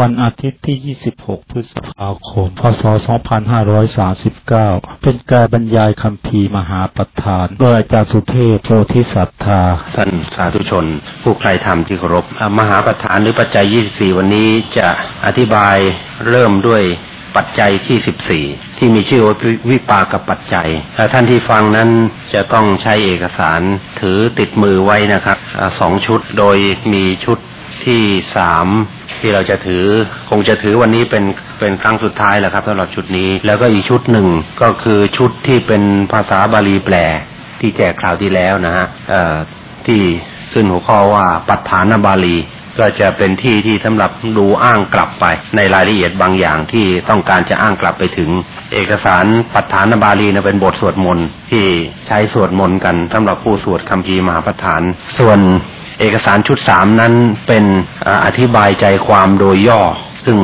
วันอาทิตย์ที่ 26 พฤษภาคม พศ 2539 เป็นการบรรยายคำพีมหาประธาน โดยอาจารย์สุเทพโพธิสัตธาท่านสาธุชน ผู้ใครธรรมที่เคารพ มหาประธานหรือปัจจัย 24 วันนี้จะอธิบายเริ่มด้วยปัจจัยที่14ที่มีชื่อว่าวิปากปัจจัยท่านที่ฟังนั้นจะต้องใช้เอกสารถือติดมือไว้นะครับสองชุดโดยมีชุด ที่สามที่เราจะถือคงจะถือวันนี้เป็นเป็นครั้งสุดท้ายแหละครับสำหรับชุดนี้ แล้วก็อีกชุดหนึ่งก็คือชุดที่เป็นภาษาบาลีแปล ที่แจกคราวที่แล้วนะฮะที่ขึ้นหัวข้อว่าปัฏฐานบาลี ก็จะเป็นที่ที่สำหรับดูอ้างกลับไป ในรายละเอียดบางอย่างที่ต้องการจะอ้างกลับไปถึง เอกสารปัฏฐานบาลีนะเป็นบทสวดมนต์ที่ใช้สวดมนต์กันสำหรับผู้สวดคัมภีมหาประธาน ส่วน เอกสารชุดสามนั้นเป็นอธิบายใจความโดยย่อ ซึ่ง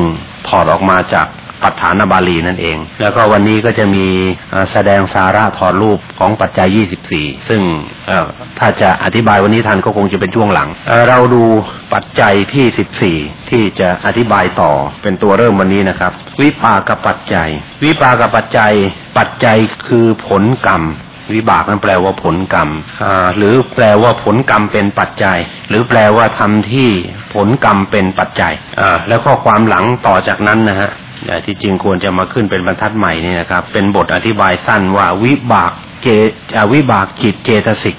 ถอดออกมาจากปัฏฐานบาลีนั่นเอง แล้วก็วันนี้ก็จะมีแสดงสาระถอดรูปของปัจจัย 24 ซึ่งเอ่อถ้าจะอธิบายวันนี้ทันก็คงจะเป็นช่วงหลังเเราดูปัจจัยที่ 14 ที่จะอธิบายต่อเป็นตัวเริ่มวันนี้นะครับ วิปากปัจจัย วิปากปัจจัย ปัจจัยคือผลกรรม วิบากนั้นแปลว่าผลกรรมอ่าหรือแปลว่าผลกรรมเป็นปัจจัย หรือแปลว่าทำที่ผลกรรมเป็นปัจจัยอ่าแล้วข้อความหลังต่อจากนั้นนะฮะอ่าที่จริงควรจะมาขึ้นเป็นบรรทัดใหม่นี่นะครับ เป็นบทอธิบายสั้นว่าวิบาก เจอ่าวิบากจิตเจตสิก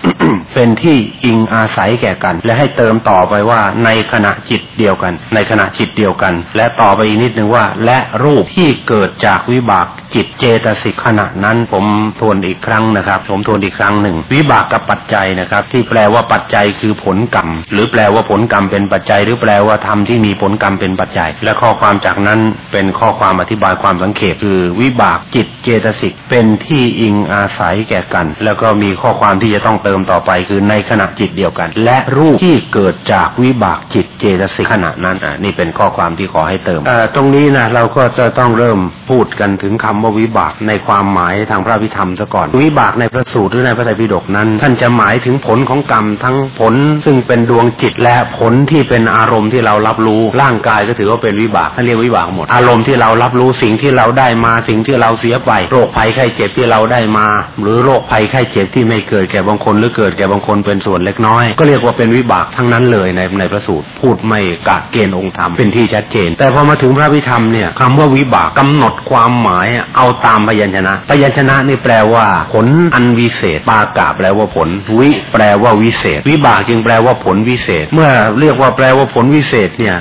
เป็นที่อิงอาศัยแก่กัน และให้เติมต่อไปว่าในขณะจิตเดียวกัน ในขณะจิตเดียวกัน และต่อไปอีกนิดนึงว่า และรูปที่เกิดจากวิบากจิตเจตสิกขณะนั้น ผมทวนอีกครั้งนะครับ ผมทวนอีกครั้งหนึ่ง วิบากกับปัจจัยนะครับ ที่แปลว่าปัจจัยคือผลกรรม หรือแปลว่าผลกรรมเป็นปัจจัย หรือแปลว่าธรรมที่มีผลกรรมเป็นปัจจัย และข้อความจากนั้นเป็นข้อความอธิบายความสังเขปคือวิบากจิตเจตสิกเป็นที่อิงอาศัยแก่กัน แล้วก็มีข้อความที่จะต้องเติมต่อไปคือในขณะจิตเดียวกัน และรูปที่เกิดจากวิบากจิตเจตสิกขณะนั้นอ่านี่เป็นข้อความที่ขอให้เติมตรงนี้นะเราก็จะต้องเริ่มพูดกันถึงคำว่าวิบากในความหมายทางพระพิธรรมซะก่อน วิบากในพระสูตรหรือในพระไตรปิฎกนั้น ท่านจะหมายถึงผลของกรรมทั้งผลซึ่งเป็นดวงจิตและผลที่เป็นอารมณ์ที่เรารับรู้ร่างกายก็ถือว่าเป็นวิบากท่านเรียกวิบากหมด อารมณ์ที่เรารับรู้สิ่งที่เราได้มาสิ่งที่เราเสียไปโรคภัยไข้เจ็บที่เราได้มา หรือโรคภัยไข้เจ็บที่ไม่เกิดแก่บางคนหรือเกิดแก่บางคนเป็นส่วนเล็กน้อย ก็เรียกว่าเป็นวิบากทั้งนั้นเลยในในพระสูตรพูดไม่กะเกณฑ์องค์ธรรมเป็นที่ชัดเจน แต่พอมาถึงพระพิธรรมเนี่ยคำว่าวิบากกำหนดความหมายเอาตามพยัญชนะพยัญชนะนี่แปลว่า ผลอันวิเศษปากะแปลว่าผล วิ แปลว่าวิเศษ วิบากจึงแปลว่าผลวิเศษ เมื่อเรียกว่าแปลว่าผลวิเศษเนี่ย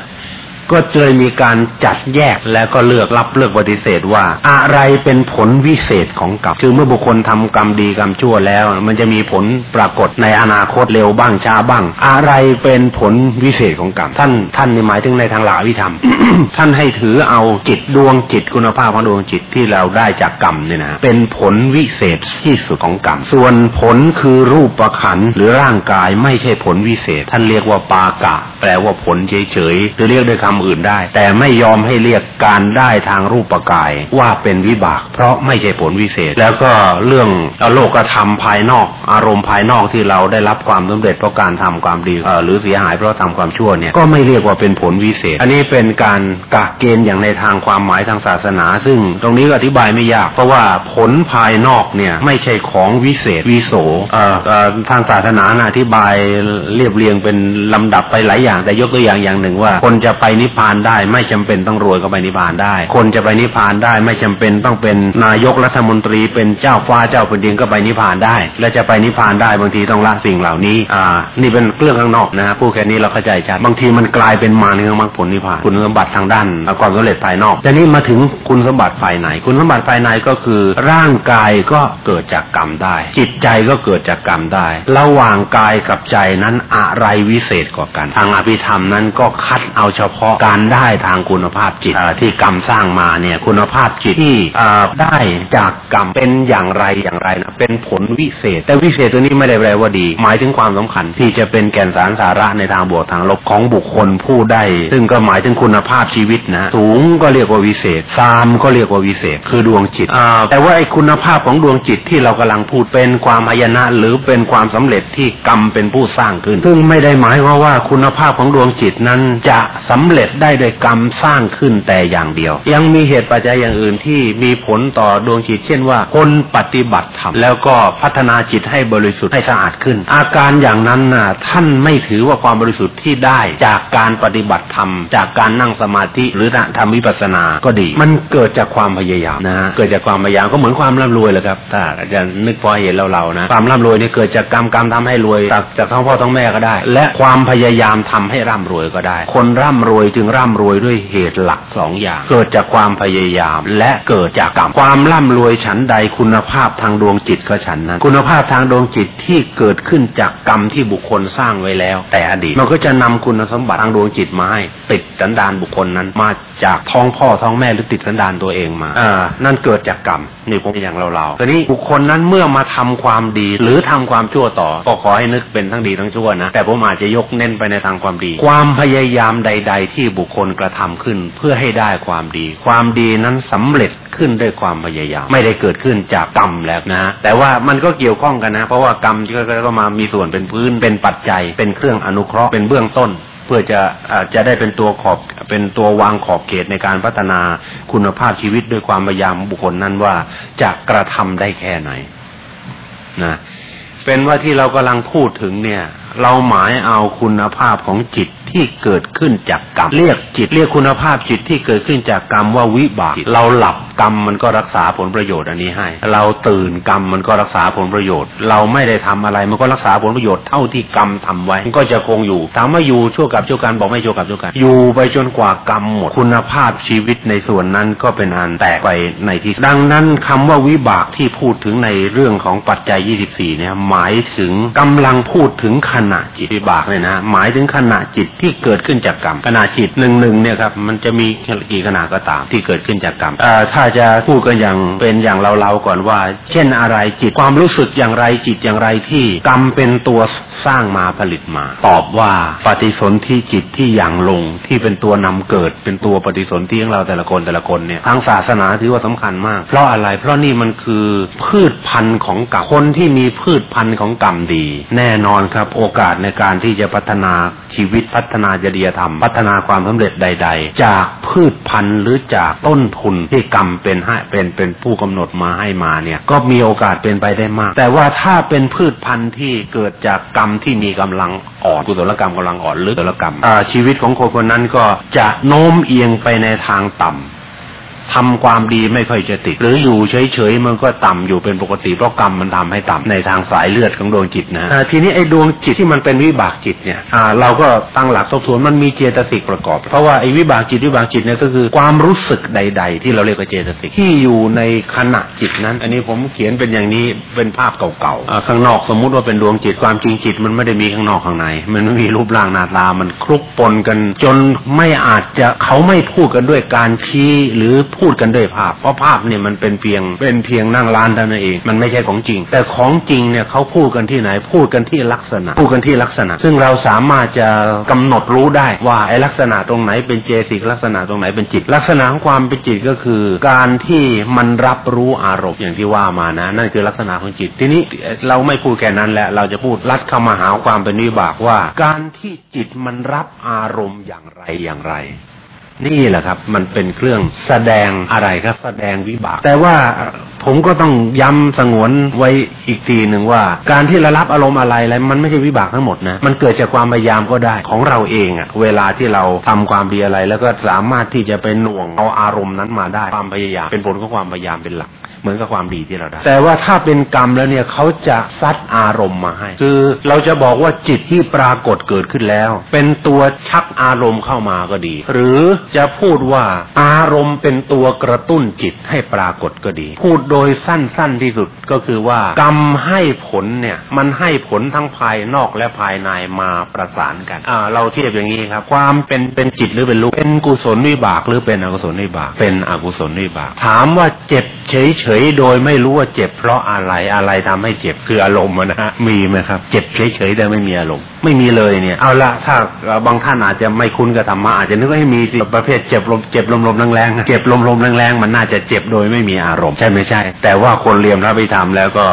ก็เลยมีการจัดแยกแล้วก็เลือกรับเลือกปฏิเสธว่า อะไรเป็นผลวิเศษของกรรมคือเมื่อบุคคลทำกรรมดีกรรมชั่วแล้ว มันจะมีผลปรากฏในอนาคตเร็วบ้างช้าบ้าง อะไรเป็นผลวิเศษของกรรมท่านท่านนี่หมายถึงในทางหลักอภิธรรม ท่านให้ถือเอาจิตดวงจิตคุณภาพของดวงจิตที่เราได้จากกรรมเนี่ยนะเป็นผลวิเศษที่สุดของกรรมส่วนผลคือรูปประขันหรือร่างกายไม่ใช่ผลวิเศษ ท่านเรียกว่าปากะ แปลว่าผลเฉยๆหรือเรียกด้วยคำอื่นได้ แต่ไม่ยอมให้เรียกการได้ทางรูปกายว่าเป็นวิบาก เพราะไม่ใช่ผลวิเศษ แล้วก็เรื่องโลกธรรมภายนอก อารมณ์ภายนอกที่เราได้รับความสำเร็จเพราะการทำความดีหรือเสียหายเพราะทำความชั่วเนี่ยก็ไม่เรียกว่าเป็นผลวิเศษ อันนี้เป็นการกะเกณฑ์อย่างในทางความหมายทางศาสนา ซึ่งตรงนี้ก็อธิบายไม่ยาก เพราะว่าผลภายนอกเนี่ยไม่ใช่ของวิเศษวิโสทางศาสนาอธิบายเรียบเรียงเป็นลำดับไปหลายอย่าง แต่ยกตัวอย่างอย่างหนึ่งว่า คนจะไปนิพพานได้ ไม่จำเป็นต้องรวยก็ไปนิพพานได้ คนจะไปนิพพานได้ไม่จำเป็นต้องเป็นนายกรัฐมนตรีเป็นเจ้าฟ้าเจ้าแผ่นดินก็ไปนิพพานได้ และจะไปนิพพานได้บางทีต้องละสิ่งเหล่านี้อ่านี่เป็นเรื่องข้างนอกนะฮะพูดแค่นี้เราเข้าใจชัดบางทีมันกลายเป็นมาในเรื่องมรรคผลนิพพานคุณสมบัติทางด้านความสำเร็จภายนอกแต่นี่มาถึงคุณสมบัติภายในคุณสมบัติภายในก็คือร่างกายก็เกิดจากกรรมได้ จิตใจก็เกิดจากกรรมได้ ระหว่างกายกับใจนั้นอะไรวิเศษกว่ากัน ทางอภิธรรมนั้นก็คัดเอาเฉพาะการได้ทางคุณภาพจิตเอ่อที่กรรมสร้างมาเนี่ยคุณภาพจิตที่เอ่อได้จากกรรมเป็นอย่างไรอย่างไรนะเป็นผลวิเศษ แต่วิเศษตัวนี้ไม่ได้แปลว่าดี หมายถึงความสำคัญที่จะเป็นแก่นสารสาระในทางบวกทางลบของบุคคลผู้ได้ ซึ่งก็หมายถึงคุณภาพชีวิตนะสูงก็เรียกว่าวิเศษซามก็เรียกว่าวิเศษ คือดวงจิตอ่าแต่ว่าไอ้คุณภาพของดวงจิตที่เรากำลังพูดเป็นความอายนะ หรือเป็นความสำเร็จที่กรรมเป็นผู้สร้างขึ้น ซึ่งไม่ได้หมายความว่าคุณภาพของดวงจิตนั้นจะสำเร็จร็จได้โดยกรรมสร้างขึ้นแต่อย่างเดียว ยังมีเหตุปัจจัยอย่างอื่นที่มีผลต่อดวงจิต เช่นว่า คนปฏิบัติธรรมแล้วก็พัฒนาจิตให้บริสุทธิ์ให้สะอาดขึ้น อาการอย่างนั้นน่ะท่านไม่ถือว่าความบริสุทธิ์ที่ได้จากการปฏิบัติธรรม จากการนั่งสมาธิหรือทำวิปัสสนาก็ดี มันเกิดจากความพยายามนะฮะเกิดจากความพยายามก็เหมือนความร่ำรวยแหละครับถ้าอาจารย์นึกพอเห็นเราเรานะความร่ำรวยเนี่ยเกิดจากกรรมกรรมทำให้รวยจากจากท้องพ่อท้องแม่ก็ได้ และความพยายามทำให้ร่ำรวยก็ได้ คนร่ำรวยจึงร่ำรวยด้วยเหตุหลักสองอย่าง เกิดจากความพยายาม และเกิดจากกรรมความร่ำรวยฉันใดคุณภาพทางดวงจิตก็ฉันนั้น คุณภาพทางดวงจิตที่เกิดขึ้นจากกรรมที่บุคคลสร้างไว้แล้ว แต่อดีตมันก็จะนำคุณสมบัติทางดวงจิตมาให้ติดสันดานบุคคลนั้นมาจากท้องพ่อท้องแม่หรือติดสันดานตัวเองมาอ่านั่นเกิดจากกรรมนี่ผมอย่างเราเราทีนี้บุคคลนั้นเมื่อมาทำความดีหรือทำความชั่วต่อก็ขอให้นึกเป็นทั้งดีทั้งชั่วนะแต่ผมอาจจะยกเน้นไปในทางความดี ความพยายามใด ๆ ที่บุคคลกระทำขึ้นเพื่อให้ได้ความดี ความดีนั้นสำเร็จขึ้นด้วยความพยายาม ไม่ได้เกิดขึ้นจากกรรมแล้วนะแต่ว่ามันก็เกี่ยวข้องกันนะ เพราะว่ากรรมก็มามีส่วนเป็นพื้นเป็นปัจจัย เป็นเครื่องอนุเคราะห์เป็นเบื้องต้นเพื่อจะจะได้เป็นตัวขอบเป็นตัววางขอบเขตในการพัฒนาคุณภาพชีวิตด้วยความพยายามบุคคลนั้นว่าจะกระทำได้แค่ไหนนะเป็นว่าที่เรากำลังพูดถึงเนี่ย เราหมายเอาคุณภาพของจิต ที่เกิดขึ้นจากกรรม เรียกจิตเรียกคุณภาพจิตที่เกิดขึ้นจากกรรมว่าวิบาก เราหลับกรรมมันก็รักษาผลประโยชน์อันนี้ให้ เราตื่นกรรมมันก็รักษาผลประโยชน์ เราไม่ได้ทำอะไรมันก็รักษาผลประโยชน์เท่าที่กรรมทำไว้มันก็จะคงอยู่ถามว่าอยู่ชั่วกับชั่วกันบอกไม่ชั่วกับชั่วกันอยู่ไปจนกว่ากรรมหมดคุณภาพชีวิตในส่วนนั้นก็เป็นอันแตกไปในที่ดังนั้นคำว่าวิบากที่พูดถึงในเรื่องของปัจจัย 24 เนี่ยหมายถึงกำลังพูดถึงขณะจิตวิบากเนี่ยนะหมายถึงขณะจิตที่เกิดขึ้นจากกรรมขณะจิตหนึ่งหนึ่งเนี่ยครับมันจะมีกี่ขณะก็ตามที่เกิดขึ้นจากกรรมถ้าจะพูดกันอย่างเป็นอย่างเราๆก่อนว่า เช่นอะไรจิตความรู้สึกอย่างไรจิตอย่างไรที่กรรมเป็นตัวสร้างมาผลิตมา ตอบว่าปฏิสนธิจิตที่อย่างลงที่เป็นตัวนำเกิดเป็นตัวปฏิสนธิของเราแต่ละคนแต่ละคนเนี่ยทางศาสนาถือว่าสำคัญมาก เพราะอะไรเพราะนี่มันคือพืชพันธุ์ของกรรมคนที่มีพืชพันธุ์ของกรรมดี แน่นอนครับโอกาสในการที่จะพัฒนาชีวิตพัฒฒนาจริยธรรม พัฒนาความสำเร็จใด ๆ จากพืชพันธุ์หรือจากต้นทุนที่กรรมเป็นให้เป็นเป็นผู้กำหนดมาให้มาเนี่ยก็มีโอกาสเป็นไปได้มาก แต่ว่าถ้าเป็นพืชพันธุ์ที่เกิดจากกรรมที่มีกำลังอ่อนกุศลกรรมกำลังอ่อนหรือกุศลกรรมชีวิตของคนคนนั้นก็จะโน้มเอียงไปในทางต่ำ ทำความดีไม่ค่อยจะติด หรืออยู่เฉยๆมันก็ต่ำอยู่เป็นปกติเพราะกรรมมันทำให้ต่ำในทางสายเลือดของดวงจิตนะทีนี้ไอ้ดวงจิตที่มันเป็นวิบากจิตเนี่ยเราก็ตั้งหลักทบทวนมันมีเจตสิกประกอบ เพราะว่าไอ้วิบากจิตวิบากจิตเนี่ยก็คือความรู้สึกใด ๆ ที่เราเรียกว่าเจตสิกที่อยู่ในขณะจิตนั้น อันนี้ผมเขียนเป็นอย่างนี้เป็นภาพเก่าๆข้างนอกสมมุติว่าเป็นดวงจิตความจริงจิตมันไม่ได้มีข้างนอกข้างใน มันไม่มีรูปร่างหน้าตามันคลุกปนกัน จนไม่อาจจะเขาไม่พูดกันด้วยการชี้หรือพูดกันด้วยภาพ เพราะภาพเนี่ยมันเป็นเพียงเป็นเพียงนั่งร้านเท่านั้นเอง มันไม่ใช่ของจริง แต่ของจริงเนี่ยเขาพูดกันที่ไหน พูดกันที่ลักษณะ พูดกันที่ลักษณะ ซึ่งเราสามารถจะกำหนดรู้ได้ว่าไอ้ลักษณะตรงไหนเป็นเจสิกลักษณะตรงไหนเป็นจิต ลักษณะของความเป็นจิตก็คือ การที่มันรับรู้อารมณ์อย่างที่ว่ามานะ นั่นคือลักษณะของจิต ทีนี้เราไม่พูดแค่นั้นแหละเราจะพูดลัดเข้ามาหาความเป็นวิบากว่า การที่จิตมันรับอารมณ์อย่างไรอย่างไร นี่แหละครับ มันเป็นเครื่องแสดงอะไรครับ แสดงวิบาก แต่ว่าผมก็ต้องย้ำสงวนไว้อีกทีหนึ่งว่า การที่ระรับอารมณ์อะไรอะไรมันไม่ใช่วิบากทั้งหมดนะ มันเกิดจากความพยายามก็ได้ของเราเองอะเวลาที่เราทำความดีอะไร แล้วก็สามารถที่จะเป็นหน่วงเอาอารมณ์นั้นมาได้ความพยายามเป็นผลของความพยายามเป็นหลัก เหมือนกับความดีที่เราได้ แต่ว่าถ้าเป็นกรรมแล้วเนี่ยเขาจะซัดอารมณ์มาให้ คือเราจะบอกว่าจิตที่ปรากฏเกิดขึ้นแล้ว เป็นตัวชักอารมณ์เข้ามาก็ดี หรือจะพูดว่าอารมณ์เป็นตัวกระตุ้นจิตให้ปรากฏก็ดี พูดโดยสั้นๆที่สุดก็คือว่ากรรมให้ผลเนี่ยมันให้ผลทั้งภายนอกและภายในมาประสานกันอ่าเราเทียบอย่างนี้ครับ ความเป็นเป็นจิตหรือเป็นลูกเป็นกุศลวิบากหรือเป็นอกุศลวิบาก เป็นอกุศลวิบาก ถามว่าเจ็บเฉยเฉยโดยไม่รู้ว่าเจ็บเพราะอะไรอะไรทำให้เจ็บคืออารมณ์นะฮะมีไหมครับ เจ็บเฉยๆแต่ไม่มีอารมณ์ไม่มีเลยเนี่ยเอาละถ้าบางท่านอาจจะไม่คุ้นกับธรรมะอาจจะนึกว่าให้มีประเภทเจ็บลมเจ็บลมๆแรงๆเจ็บลมๆแรงๆมันน่าจะเจ็บโดยไม่มีอารมณ์ใช่ไม่ใช่ แต่ว่าคนเรียนพระพิธรรมแล้วก็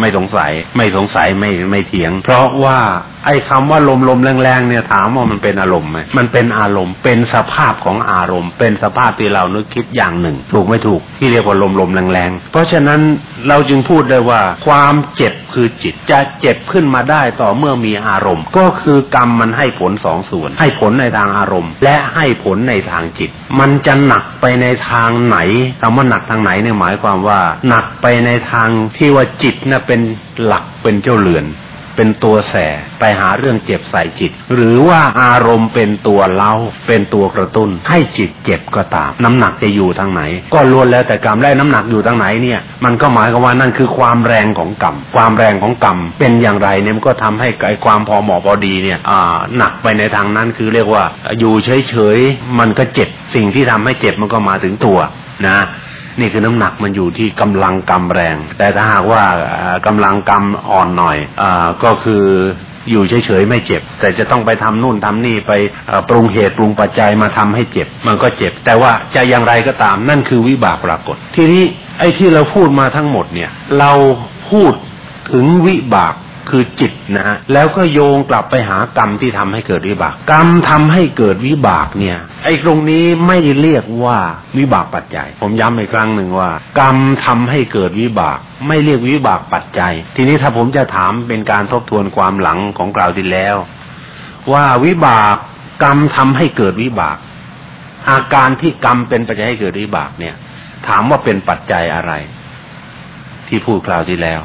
ไม่สงสัย ไม่สงสัยไม่ไม่เถียง เพราะว่าไอ้คำว่าลมลมแรงๆเนี่ยถามว่ามันเป็นอารมณ์ไหมมันเป็นอารมณ์ เป็นสภาพของอารมณ์ เป็นสภาพที่เรานึกคิดอย่างหนึ่ง ถูกไม่ถูกที่เรียกว่าลมลมแรงๆเพราะฉะนั้นเราจึงพูดได้ว่าความเจ็บ คือจิตจะเจ็บขึ้นมาได้ต่อเมื่อมีอารมณ์ ก็คือกรรมมันให้ผลสองส่วน ให้ผลในทางอารมณ์ และให้ผลในทางจิต มันจะหนักไปในทางไหนคำว่าหนักทางไหนเนี่ยหมายความว่า หนักไปในทางที่ว่าจิตน่ะเป็นหลักเป็นเจ้าเรือน เป็นตัวแสไปหาเรื่องเจ็บใส่จิต หรือว่าอารมณ์เป็นตัวเล่าเป็นตัวกระตุ้น ให้จิตเจ็บก็ตาม น้ำหนักจะอยู่ทางไหน ก็ล้วนแล้วแต่กรรมได้น้ำหนักอยู่ทางไหนเนี่ย มันก็หมายความว่านั่นคือความแรงของกรรมความแรงของกรรมเป็นอย่างไรเนี่ยมันก็ทำให้ไอ้ความพอเหมาะพอดีเนี่ยอ่าหนักไปในทางนั้นคือเรียกว่าอยู่เฉยๆมันก็เจ็บสิ่งที่ทำให้เจ็บมันก็มาถึงตัวนะ นี่คือน้ำหนักมันอยู่ที่กำลังกำแรง แต่ถ้าหากว่ากำลังกำอ่อนหน่อยอก็คืออยู่เฉยๆไม่เจ็บ แต่จะต้องไปทำนู่นทำนี่ไปปรุงเหตุปรุงปัจจัยมาทำให้เจ็บ มันก็เจ็บ แต่ว่าจะอย่างไรก็ตามนั่นคือวิบากปรากฏ ทีนี้ไอ้ที่เราพูดมาทั้งหมดเนี่ย เราพูดถึงวิบาก คือจิตนะฮะแล้วก็โยงกลับไปหากรรมที่ทำให้เกิดวิบาก กรรมทำให้เกิดวิบากเนี่ย ไอ้ตรงนี้ไม่เรียกว่าวิบากปัจจัย ผมย้ำอีกครั้งหนึ่งว่า กรรมทำให้เกิดวิบาก ไม่เรียกวิบากปัจจัย ทีนี้ถ้าผมจะถามเป็นการทบทวนความหลังของกล่าวที่แล้ว ว่าวิบากกรรมทำให้เกิดวิบาก อาการที่กรรมเป็นปัจจัยให้เกิดวิบากเนี่ย ถามว่าเป็นปัจจัยอะไร ที่พูดกล่าวที่แล้ว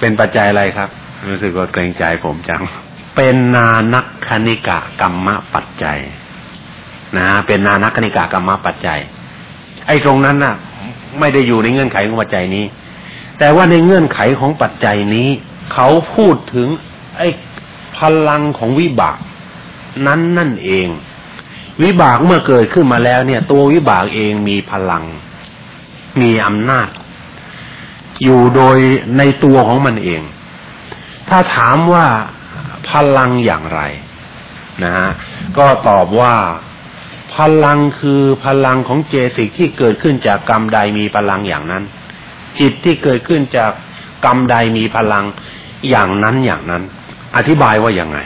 เป็นปัจจัยอะไรครับ รู้สึกว่าเกรงใจผมจัง เป็นนานักคณิกะกรรมปัจจัย นะ เป็นนานักคณิกะกรรมปัจจัย ไอ้ตรงนั้นน่ะ ไม่ได้อยู่ในเงื่อนไขของปัจจัยนี้ แต่ว่าในเงื่อนไขของปัจจัยนี้ เขาพูดถึง ไอ้พลังของวิบาก นั้นนั่นเอง วิบากเมื่อเกิดขึ้นมาแล้วเนี่ย ตัววิบากเองมีพลัง มีอำนาจ อยู่โดยในตัวของมันเอง ถ้าถามว่าพลังอย่างไรนะฮะก็ตอบว่าพลังคือพลังของเจสิกที่เกิดขึ้นจากกรรมใดมีพลังอย่างนั้น จิตที่เกิดขึ้นจากกรรมใดมีพลังอย่างนั้นอย่างนั้น อธิบายว่าอย่างไง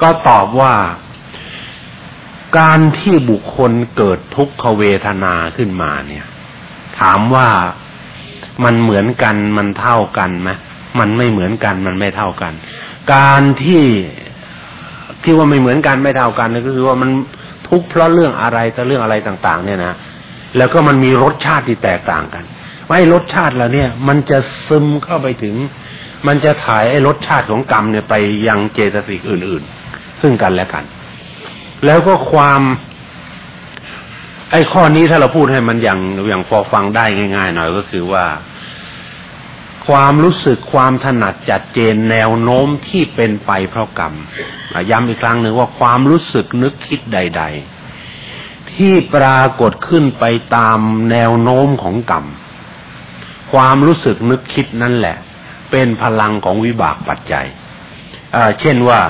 ก็ตอบว่าการที่บุคคลเกิดทุกขเวทนาขึ้นมาเนี่ย ถามว่ามันเหมือนกันมันเท่ากันไหม มันไม่เหมือนกันมันไม่เท่ากัน การที่ที่ว่าไม่เหมือนกันไม่เท่ากันก็คือว่ามันทุกข์เพราะเรื่องอะไรแต่เรื่องอะไรต่าง ๆ เนี่ยนะแล้วก็มันมีรสชาติที่แตกต่างกันว่าไอ้รสชาติแล้วเนี่ย มันจะซึมเข้าไปถึง มันจะถ่ายไอ้รสชาติของกรรมเนี่ยไปยังเจตสิกอื่น ๆ ซึ่งกันและกัน แล้วก็ความ ไอ้ข้อนี้ถ้าเราพูดให้มันอย่างอย่างพอฟังได้ง่าย ๆ หน่อยก็คือว่า ความรู้สึกความถนัดจัดเจนแนวโน้มที่เป็นไปเพราะกรรมย้ำอีกครั้งหนึ่งว่าความรู้สึกนึกคิดใด ๆ ที่ปรากฏขึ้นไปตามแนวโน้มของกรรม ความรู้สึกนึกคิดนั่นแหละ เป็นพลังของวิบากปัจจัยเช่นว่า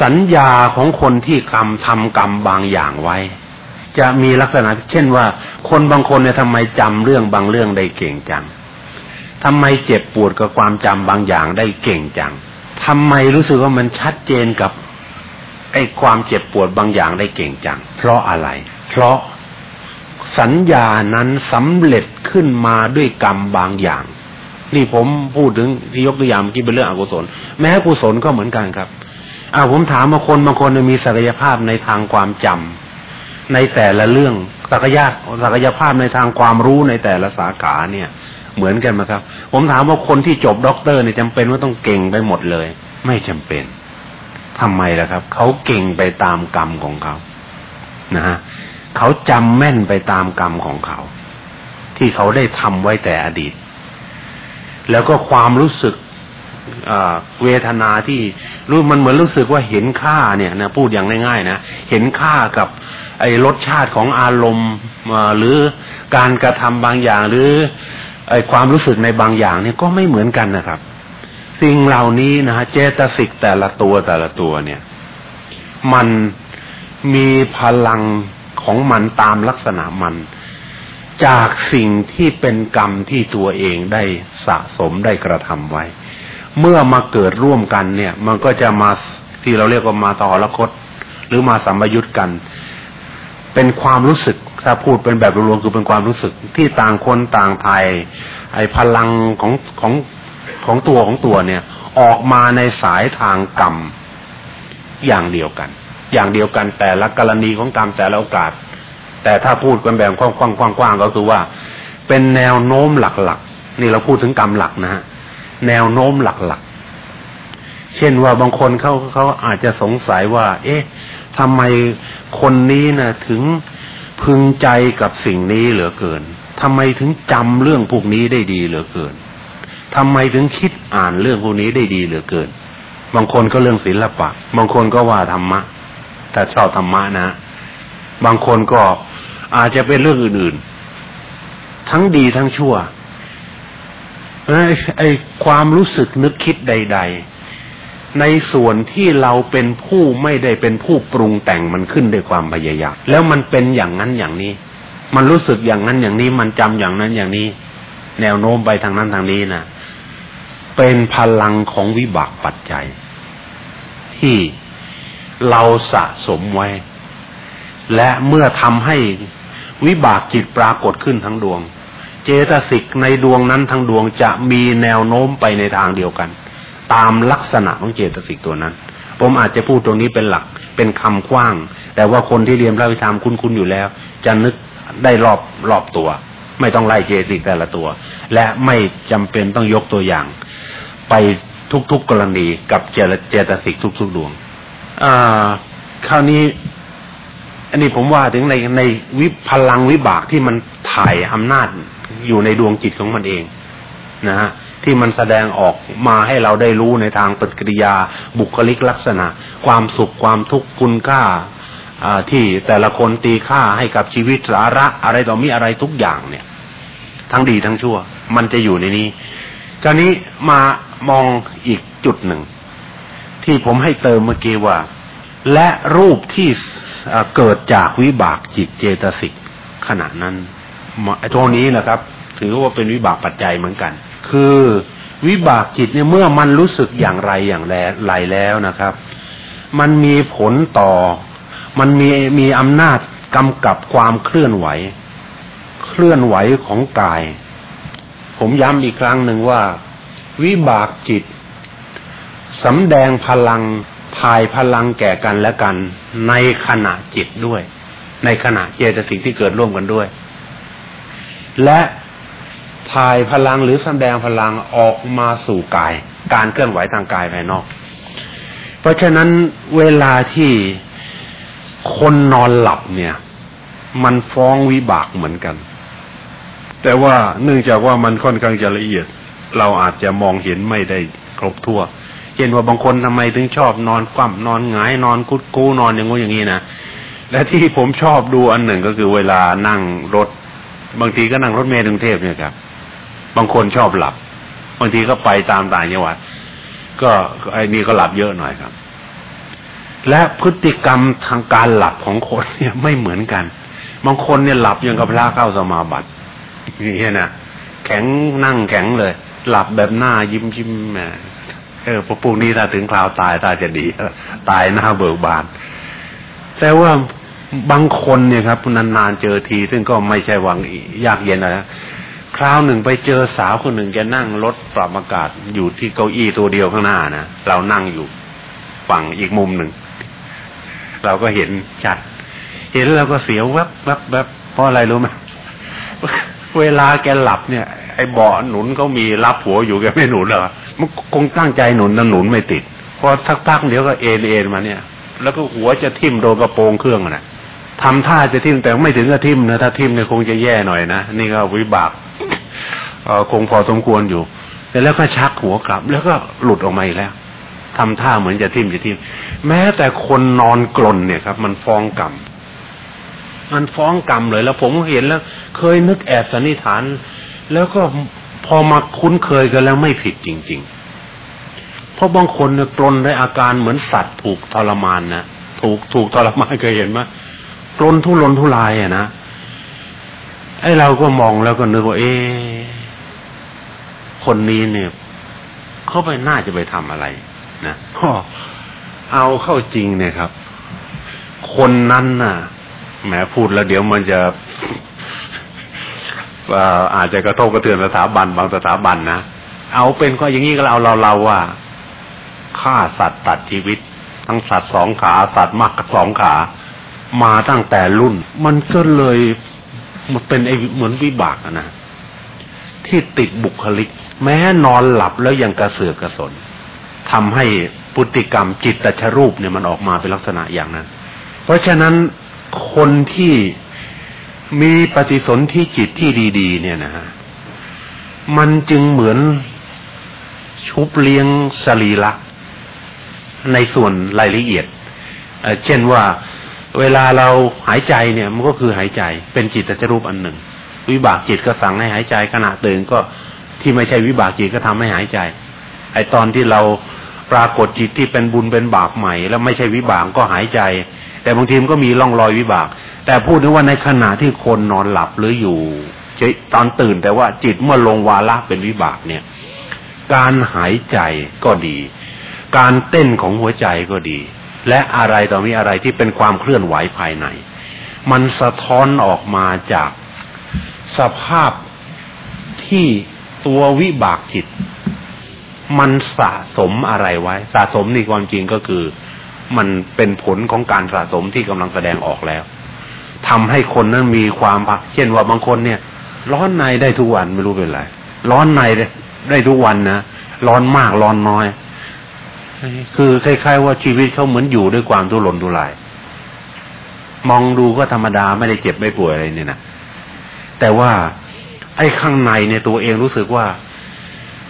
สัญญาของคนที่กรรมทำกรรมบางอย่างไว้ จะมีลักษณะ เช่นว่า คนบางคนเนี่ยทำไมจำเรื่องบางเรื่องได้เก่งจัง ทำไมเจ็บปวดกับความจำบางอย่างได้เก่งจังทำไมรู้สึกว่ามันชัดเจนกับไอ้ความเจ็บปวดบางอย่างได้เก่งจัง เพราะอะไร เพราะสัญญานั้นสำเร็จขึ้นมาด้วยกรรมบางอย่าง นี่ผมพูดถึงที่ยกตัวอย่างเมื่อกี้เป็นเรื่องอกุศล แม้กุศลก็เหมือนกันครับอ้าวผมถามมาคนบางคนมีศักยภาพในทางความจำในแต่ละเรื่องศักยะศักยภาพในทางความรู้ในแต่ละสาขาเนี่ย เหมือนกันไหมครับ ผมถามว่าคนที่จบด็อกเตอร์เนี่ยจำเป็นว่าต้องเก่งไปหมดเลย ไม่จำเป็นทำไมล่ะครับ เขาเก่งไปตามกรรมของเขานะฮะเขาจำแม่นไปตามกรรมของเขา ที่เขาได้ทำไว้แต่อดีต แล้วก็ความรู้สึกเวทนาที่รู้มันเหมือนรู้สึกว่าเห็นค่าเนี่ยนะพูดอย่างง่ายๆนะเห็นค่ากับ ไอ้รสชาติของอารมณ์หรือการกระทำบางอย่างหรือ ไอความรู้สึกในบางอย่างเนี่ยก็ไม่เหมือนกันนะครับ สิ่งเหล่านี้นะฮะเจตสิกแต่ละตัวแต่ละตัวเนี่ย มันมีพลังของมันตามลักษณะมัน จากสิ่งที่เป็นกรรมที่ตัวเองได้สะสมได้กระทำไว้ เมื่อมาเกิดร่วมกันเนี่ย มันก็จะมาที่เราเรียกว่ามาต่อละคต หรือมาสัมยุตกัน เป็นความรู้สึกถ้าพูดเป็นแบบรวมๆคือเป็นความรู้สึกที่ต่างคนต่างไทย ไอ้พลังของของของตัวของตัวเนี่ย ออกมาในสายทางกรรมอย่างเดียวกัน อย่างเดียวกันแต่ละกรณีของกรรมแต่ละโอกาส แต่ถ้าพูดกันแบบกว้างๆก็คือว่า เป็นแนวโน้มหลักๆ นี่เราพูดถึงกรรมหลักนะฮะแนวโน้มหลักๆ เช่นว่าบางคนเขาเขาอาจจะสงสัยว่า เอ๊ะ ทำไมคนนี้นะ่ะถึงพึงใจกับสิ่งนี้เหลือเกินทำไมถึงจำเรื่องพวกนี้ได้ดีเหลือเกินทำไมถึงคิดอ่านเรื่องพวกนี้ได้ดีเหลือเกิน บางคนก็เรื่องศิลปะ บางคนก็ว่าธรรมะถ้าชอบธรรมะนะ บางคนก็อาจจะเป็นเรื่องอื่น ๆ ทั้งดีทั้งชั่วไอ้ความรู้สึกนึกคิดใด ๆ ในส่วนที่เราเป็นผู้ไม่ได้เป็นผู้ปรุงแต่งมันขึ้นด้วยความพยายามแล้วมันเป็นอย่างนั้นอย่างนี้ มันรู้สึกอย่างนั้นอย่างนี้ มันจำอย่างนั้นอย่างนี้ แนวโน้มไปทางนั้นทางนี้นะเป็นพลังของวิบากปัจจัย ที่เราสะสมไว้ และเมื่อทำให้วิบากจิตปรากฏขึ้นทั้งดวง เจตสิกในดวงนั้นทั้งดวงจะมีแนวโน้มไปในทางเดียวกัน ตามลักษณะของเจตสิกตัวนั้น ผมอาจจะพูดตรงนี้เป็นหลักเป็นคำกว้าง แต่ว่าคนที่เรียนพระวิธรรมคุ้นๆอยู่แล้ว จะนึกได้รอบรอบตัว ไม่ต้องไล่เจตสิกแต่ละตัว และไม่จำเป็นต้องยกตัวอย่าง ไปทุกๆกรณีกับเจตเจตสิกทุกๆดวงอ่าคราวนี้อันนี้ผมว่าถึงในในวิพลังวิบากที่มันถ่ายอำนาจอยู่ในดวงจิตของมันเองนะฮะ ที่มันแสดงออกมาให้เราได้รู้ในทางปฏิกิริยาบุคลิกลักษณะ ความสุขความทุกข์คุณค่าที่แต่ละคนตีค่าให้กับชีวิตสาระอะไรต่อมีอะไรทุกอย่างเนี่ย ทั้งดีทั้งชั่ว มันจะอยู่ในนี้คราวนี้มามองอีกจุดหนึ่ง ที่ผมให้เติมเมื่อกี้ว่า และรูปที่เกิดจากวิบากจิตเจตสิกขณะนั้นไอ้ตรงนี้นะครับ ถือว่าเป็นวิบากปัจจัยเหมือนกัน คือวิบากจิตเนี่ยเมื่อมันรู้สึกอย่างไรอย่างไรแล้วนะครับ มันมีผลต่อ มันมีมีอำนาจกำกับความเคลื่อนไหว เคลื่อนไหวของกาย ผมย้ำอีกครั้งหนึ่งว่า วิบากจิตสำแดงพลังทายพลังแก่กันและกัน ในขณะจิตด้วย ในขณะเจตสิกที่เกิดร่วมกันด้วย และ ทายพลังหรือแสดงพลังออกมาสู่กาย การเคลื่อนไหวทางกายภายนอก เพราะฉะนั้นเวลาที่คนนอนหลับเนี่ย มันฟ้องวิบากเหมือนกัน แต่ว่าเนื่องจากว่ามันค่อนข้างจะละเอียด เราอาจจะมองเห็นไม่ได้ครบทั่วเช่นว่าบางคนทำไมถึงชอบนอนคว่ำนอนหงายนอนกุดกู้นอนอย่างงู้อย่างนี้นะและที่ผมชอบดูอันหนึ่งก็คือเวลานั่งรถ บางทีก็นั่งรถเมล์กรุงเทพเนี่ยครับ บางคนชอบหลับบางทีก็ไปตามต่างจังหวัดก็ไอ้นี่ก็หลับเยอะหน่อยครับ และพฤติกรรมทางการหลับของคนเนี่ยไม่เหมือนกัน บางคนเนี่ยหลับยังกับพระเข้าสมาบัตินี่นะแข็งนั่งแข็งเลย หลับแบบหน้ายิ้มยิ้มแหมเออพวกพวกนี้ถ้าถึงคราวตายตาจะดีตายหน้าเบิกบาน แต่ว่าบางคนเนี่ยครับนานๆเจอที ซึ่งก็ไม่ใช่หวังยากเย็นนะ คราวหนึ่งไปเจอสาวคนหนึ่งแกนั่งรถปรับอากาศอยู่ที่เก้าอี้ตัวเดียวข้างหน้านะเรานั่งอยู่ฝั่งอีกมุมหนึ่ง เราก็เห็นชัด เห็นแล้วก็เสียวแวบแวบแวบเพราะอะไรรู้ไหมเวลาแกหลับเนี่ย ไอ้เบาะหนุนเขามีรับหัวอยู่แกไม่หนุนหรอมันคงตั้งใจหนุนแต่หนุนไม่ติดพอทักพักเดี๋ยวก็เอ็นเอ็นมาเนี่ย แล้วก็หัวจะทิ่มโดนกระโปรงเครื่องน่ะ ทำท่าจะทิ่มแต่ไม่ถึงกับทิ่มนะถ้าทิ่มเนี่ยคงจะแย่หน่อยนะนี่ก็วิบากเอคงพอสมควรอยู่แต่แล้วก็ชักหัวกลับ แล้วก็หลุดออกมาอีกแล้วทำท่าเหมือนจะทิ่มจะทิ่มแม้แต่คนนอนกลนเนี่ยครับ มันฟ้องกรรมมันฟ้องกรรมเลย แล้วผมเห็นแล้ว เคยนึกแอบสันนิษฐาน แล้วก็พอมาคุ้นเคยกันแล้วไม่ผิดจริง ๆ เพราะบางคนเนี่ยกลนในอาการเหมือนสัตว์ถูกทรมานนะถูกถูกทรมานเคยเห็นไหม กลนทุรนทุรายอะนะไอ้เราก็มองแล้วก็นึกว่าเอ๊คนนี้เนี่ยเขาไปน่าจะไปทำอะไร นะเอาเข้าจริงเนี่ยครับ คนนั้นน่ะแหมพูดแล้วเดี๋ยวมันจะอาจจะกระทบกระเทือนสถาบันบางสถาบันนะเอาเป็นก็อย่างนี้ก็เอาเราเราว่าฆ่าสัตว์ตัดชีวิต ทั้งสัตว์สองขาสัตว์มากสองขา มาตั้งแต่รุ่น มันก็เลยมันเป็นไอเหมือนวิบากนะที่ติดบุคลิก แม้นอนหลับแล้วยังกระเสือกกระสนทำให้พฤติกรรมจิตตชรูปเนี่ยมันออกมาเป็นลักษณะอย่างนั้น เพราะฉะนั้นคนที่มีปฏิสนธิจิตที่ดี ๆ เนี่ยนะฮะมันจึงเหมือนชุบเลี้ยงสรีระในส่วนรายละเอียด เช่นว่า เวลาเราหายใจเนี่ย มันก็คือหายใจ เป็นจิตตจรูปอันหนึ่ง วิบากจิตก็สั่งให้หายใจ ขณะตื่นก็ที่ไม่ใช่วิบากจิตก็ทำให้หายใจ ไอตอนที่เราปรากฏจิตที่เป็นบุญเป็นบาปใหม่ แล้วไม่ใช่วิบากก็หายใจ แต่บางทีมันก็มีร่องรอยวิบาก แต่พูดถึงว่าในขณะที่คนนอนหลับหรืออยู่ตอนตื่นแต่ว่าจิตเมื่อลงวาระเป็นวิบากเนี่ย การหายใจก็ดี การเต้นของหัวใจก็ดี และอะไรต่อมีอะไรที่เป็นความเคลื่อนไหวภายใน มันสะท้อนออกมาจากสภาพที่ตัววิบากจิต มันสะสมอะไรไว้ สะสมนี่ความจริงก็คือ มันเป็นผลของการสะสมที่กำลังแสดงออกแล้วทำให้คนนั้นมีความเช่นว่าบางคนเนี่ย ร้อนในได้ทุกวันไม่รู้เป็นไรร้อนในได้ทุกวันนะร้อนมากร้อนน้อย คือคล้ายๆว่าชีวิตเขาเหมือนอยู่ด้วยความทุรนทุราย มองดูก็ธรรมดาไม่ได้เจ็บไม่ป่วยอะไรเนี่ยนะแต่ว่าไอ้ข้างในเนี่ยตัวเองรู้สึกว่า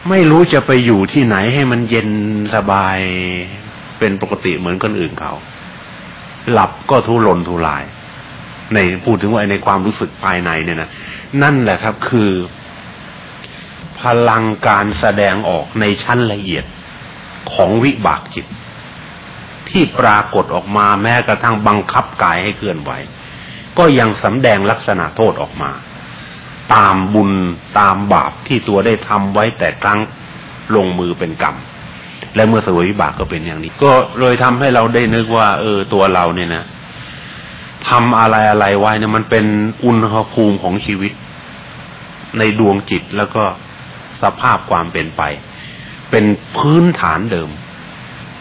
ไม่รู้จะไปอยู่ที่ไหนให้มันเย็นสบายเป็นปกติเหมือนคนอื่นเขา หลับก็ทุรนทุราย ในพูดถึงว่าในความรู้สึกภายในเนี่ยนะนั่นแหละครับคือ พลังการแสดงออกในชั้นละเอียด ของวิบากจิต ที่ปรากฏออกมาแม้กระทั่งบังคับกายให้เคลื่อนไหว ก็ยังสำแดงลักษณะโทษออกมา ตามบุญตามบาปที่ตัวได้ทำไว้แต่ครั้งลงมือเป็นกรรม และเมื่อสวยวิบากก็เป็นอย่างนี้ ก็เลยทำให้เราได้นึกว่า เออตัวเราเนี่ยนะทำอะไรอะไรไว้เนี่ยมันเป็นอุณหภูมิของชีวิต ในดวงจิตแล้วก็สภาพความเป็นไป เป็นพื้นฐานเดิม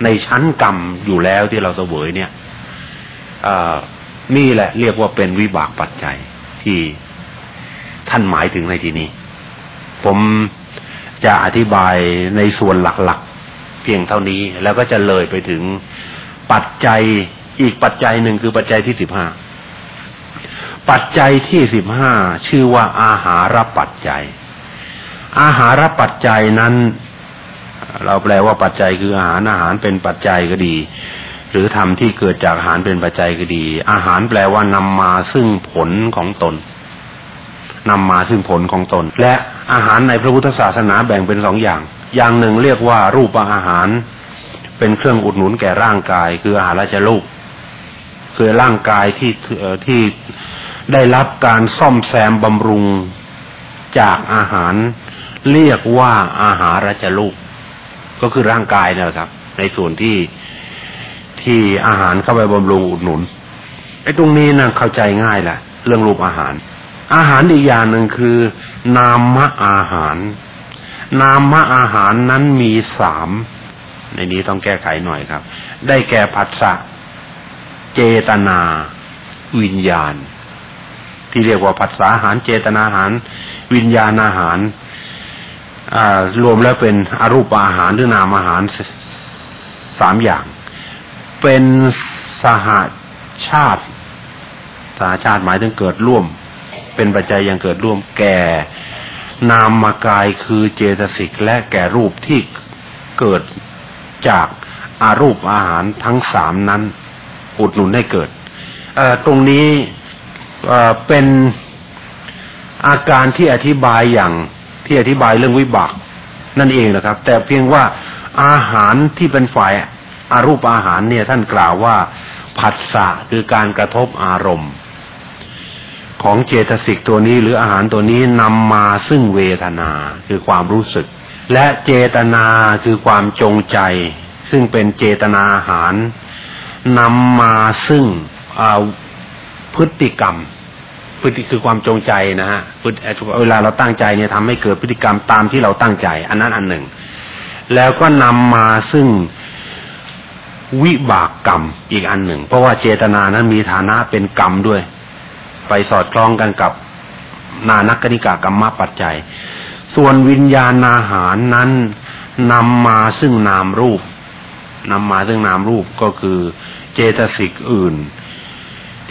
ในชั้นกรรมอยู่แล้วที่เราเสวยเนี่ยนี่แหละเรียกว่าเป็นวิบากปัจจัยที่ท่านหมายถึงในที่นี้ ผมจะอธิบายในส่วนหลักๆ เพียงเท่านี้ แล้วก็จะเลยไปถึงปัจจัยอีกปัจจัยหนึ่งคือปัจจัยที่สิบห้าปัจจัยที่สิบห้าชื่อว่าอาหารปัจจัย อาหารปัจจัยนั้น เราแปลว่าปัจจัยคืออาหารอาหารเป็นปัจจัยก็ดี หรือทำที่เกิดจากอาหารเป็นปัจจัยก็ดี อาหารแปลว่านำมาซึ่งผลของตนนำมาซึ่งผลของตน และอาหารในพระพุทธศาสนาแบ่งเป็นสองอย่าง อย่างหนึ่งเรียกว่ารูปอาหาร เป็นเครื่องอุดหนุนแก่ร่างกาย คืออาหารราชลูกคือร่างกายที่ที่ได้รับการซ่อมแซมบำรุงจากอาหาร เรียกว่าอาหารราชลูก ก็คือร่างกายนะครับ ในส่วนที่ที่อาหารเข้าไปบำรุงอุดหนุนไอ้ตรงนี้นะเข้าใจง่ายแหละเรื่องรูปอาหาร อาหารอีกอย่างหนึ่งคือ นามะอาหาร นามะอาหารนั้นมีสามในนี้ต้องแก้ไขหน่อยครับ ได้แก่ผัสสะเจตนา วิญญาณ ที่เรียกว่าผัสสะอาหาร เจตนาอาหาร วิญญาณอาหาร รวมแล้วเป็นอรูปอาหารหรือนามอาหารสามอย่าง เป็นสหาชาติสหาชาติหมายถึงเกิดร่วม เป็นปัจจัยยังเกิดร่วมแก่นามกายคือเจตสิกและแก่รูปที่เกิดจากอารูปอาหารทั้งสามนั้น อุดหนุนให้เกิดตรงนี้เป็นอาการที่อธิบายอย่าง ที่อธิบายเรื่องวิบากนั่นเองนะครับ แต่เพียงว่าอาหารที่เป็นฝ่ายอารูปอาหารเนี่ยท่านกล่าวว่าผัสสะคือการกระทบอารมณ์ ของเจตสิกตัวนี้หรืออาหารตัวนี้นำมาซึ่งเวทนาคือความรู้สึก และเจตนาคือความจงใจ ซึ่งเป็นเจตนาอาหารนำมาซึ่งพฤติกรรม พฤติคือความจงใจนะฮะเวลาเราตั้งใจเนี่ยทำให้เกิดพฤติกรรมตามที่เราตั้งใจ อันนั้นอันหนึ่ง แล้วก็นำมาซึ่งวิบากกรรมอีกอันหนึ่ง เพราะว่าเจตนานั้นมีฐานะเป็นกรรมด้วย ไปสอดคล้องกันกับนานักกนิกากรรมปัจจัย ส่วนวิญญาณอาหารนั้นนำมาซึ่งนามรูปนำมาซึ่งนามรูปก็คือเจตสิกอื่น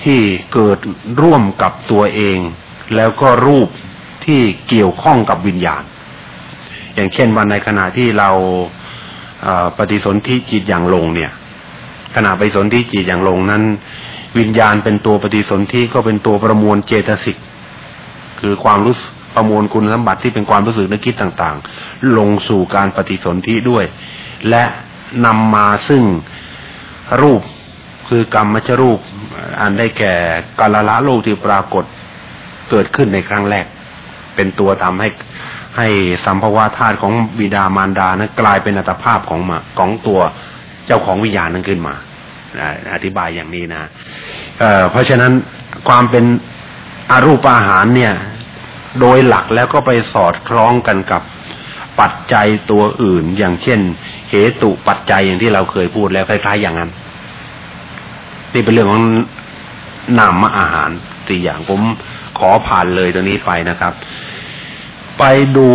ที่เกิดร่วมกับตัวเอง แล้วก็รูปที่เกี่ยวข้องกับวิญญาณ อย่างเช่นวันในขณะที่เราปฏิสนธิจิตอย่างลงเนี่ย ขณะไปสนธิจิตอย่างลงนั้น วิญญาณเป็นตัวปฏิสนธิก็เป็นตัวประมวลเจตสิกคือความรู้ประมวลคุณสมบัติที่เป็นความรู้สึกนึกคิดต่างๆ ลงสู่การปฏิสนธิด้วย และนำมาซึ่งรูป คือกรรมมชรูปอันได้แก่กาลละโลกที่ปรากฏเกิดขึ้นในครั้งแรก เป็นตัวทำให้ให้สัมภวะธาตุของบิดามารดานั้นกลายเป็นอัตภาพของมาของตัวเจ้าของวิญญาณนั้นขึ้นมาอธิบายอย่างนี้นะเเพราะฉะนั้นความเป็นอรูปอาหารเนี่ย โดยหลักแล้วก็ไปสอดคล้องกันกับปัจจัยตัวอื่น อย่างเช่นเหตุปัจจัยอย่างที่เราเคยพูดแล้วคล้ายๆอย่างนั้น นี่เป็นเรื่องของนามอาหารสี่อย่างผมขอผ่านเลยตัวนี้ไปนะครับ ไปดู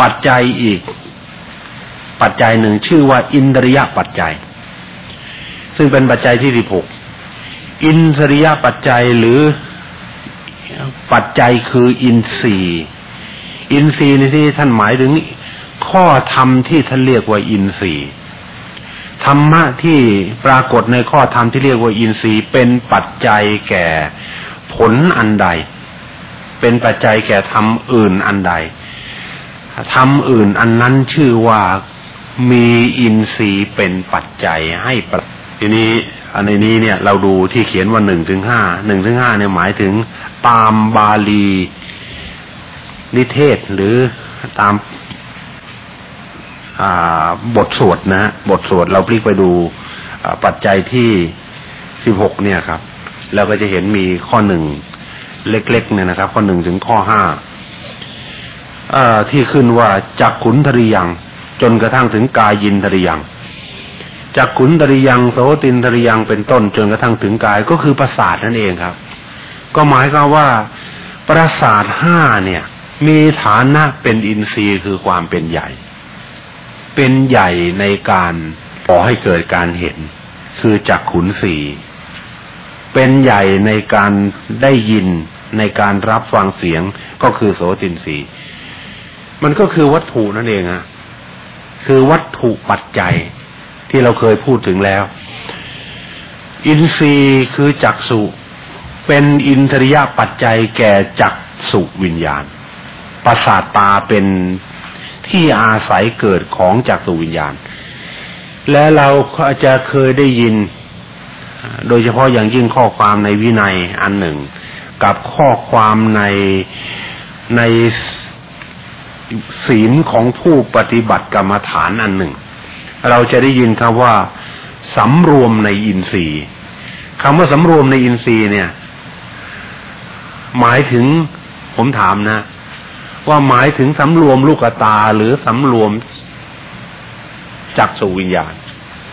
ปัจจัยอีก ปัจจัยหนึ่งชื่อว่า อินทรียปัจจัย ซึ่งเป็นปัจจัยที่สิบหกอินทรียปัจจัยหรือปัจจัยคืออินทรีย์อินทรีย์ในที่ท่านหมายถึงข้อธรรมที่ท่านเรียกว่าอินทรีย์ ธรรมะที่ปรากฏในข้อธรรมที่เรียกว่าอินทรีย์เป็นปัจจัยแก่ผลอันใด เป็นปัจจัยแก่ธรรมอื่นอันใดธรรมอื่นอันนั้นชื่อว่ามีอินทรีย์เป็นปัจจัยให้ปทีนี้อันนี้เนี่ยเราดูที่เขียนว่าหนึ่งถึงห้าหนึ่งถึงห้าเนี่ยหมายถึงตามบาลีนิเทศหรือตาม บทสวดนะ บทสวดเราพลิกไปดูปัจจัยที่สิบหกเนี่ยครับ เราก็จะเห็นมีข้อหนึ่งเล็กๆเนี่ยนะครับ ข้อหนึ่งถึงข้อห้าที่ขึ้นว่าจักขุนทริยัง จนกระทั่งถึงกายินทริยังจักขุนทริยังโสตินทริยังเป็นต้น จนกระทั่งถึงกายก็คือประสาทนั่นเองครับ ก็หมายความว่าประสาทห้าเนี่ย มีฐานะเป็นอินทรีย์คือความเป็นใหญ่ เป็นใหญ่ในการขอให้เกิดการเห็น คือจักขุนสีเป็นใหญ่ในการได้ยินในการรับฟังเสียงก็คือโสตินสีมันก็คือวัตถุนั่นเองอะคือวัตถุปัจจัยที่เราเคยพูดถึงแล้ว อินทรีย์คือจักสุเป็นอินทริยปัจจัยแก่จักสุวิญญาณประสาทตาเป็น ที่อาศัยเกิดของจากสุวิญญาณ และเราก็จะเคยได้ยิน โดยเฉพาะอย่างยิ่งข้อความในวินัยอันหนึ่ง กับข้อความในในศีลของผู้ปฏิบัติกรรมฐานอันหนึ่ง เราจะได้ยินคำว่าสำรวมในอินทรีย์คำว่าสำรวมในอินทรีย์เนี่ย หมายถึงผมถามนะ ว่าหมายถึงสำรวมลูกตาหรือสำรวมจักสุวิญญาณ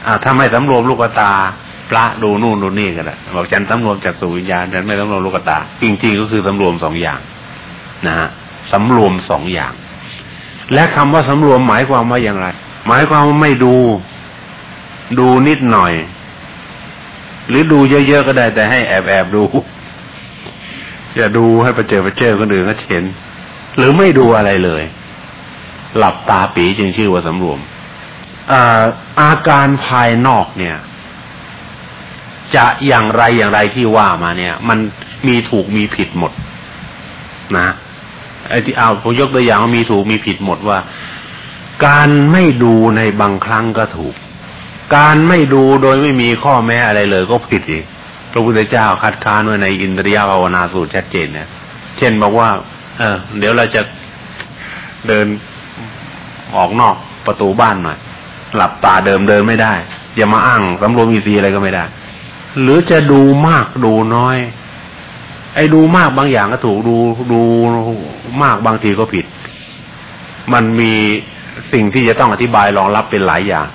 อ่าถ้าไม่สำรวมลูกตาพระดูนู่นดูนี่กันแหละบอกฉันสำรวมจักสุวิญญาณฉันไม่สำรวมลูกตา จริงๆก็คือสำรวมสองอย่างนะฮะสำรวมสองอย่าง และคำว่าสำรวมหมายความว่าอย่างไร หมายความว่าไม่ดู ดูนิดหน่อย หรือดูเยอะๆก็ได้แต่ให้แอบแอบดู อย่าดูให้ประเจอประเจอคนอื่นก็เห็น หรือไม่ดูอะไรเลย หลับตาปีจึงชื่อว่าสำรวมอาอาการภายนอกเนี่ย จะอย่างไรอย่างไรที่ว่ามาเนี่ย มันมีถูกมีผิดหมด นะไอ้ที่เอาผมยกตัวอย่างว่ามีถูกมีผิดหมดว่า การไม่ดูในบางครั้งก็ถูก การไม่ดูโดยไม่มีข้อแม้อะไรเลยก็ผิดอีกพระพุทธเจ้าคัดค้านไว้ในอินทรียภาวนาสูตรชัดเจนเนี่ย เช่นบอกว่า เออ เดี๋ยวเราจะเดินออกนอกประตูบ้านหน่อย หลับตาเดิมเดินไม่ได้ อย่ามาอ้างสำรวมอีซีอะไรก็ไม่ได้ หรือจะดูมากดูน้อย ไอ้ดูมากบางอย่างก็ถูกดูดูมากบางทีก็ผิด มันมีสิ่งที่จะต้องอธิบายรองรับเป็นหลายอย่าง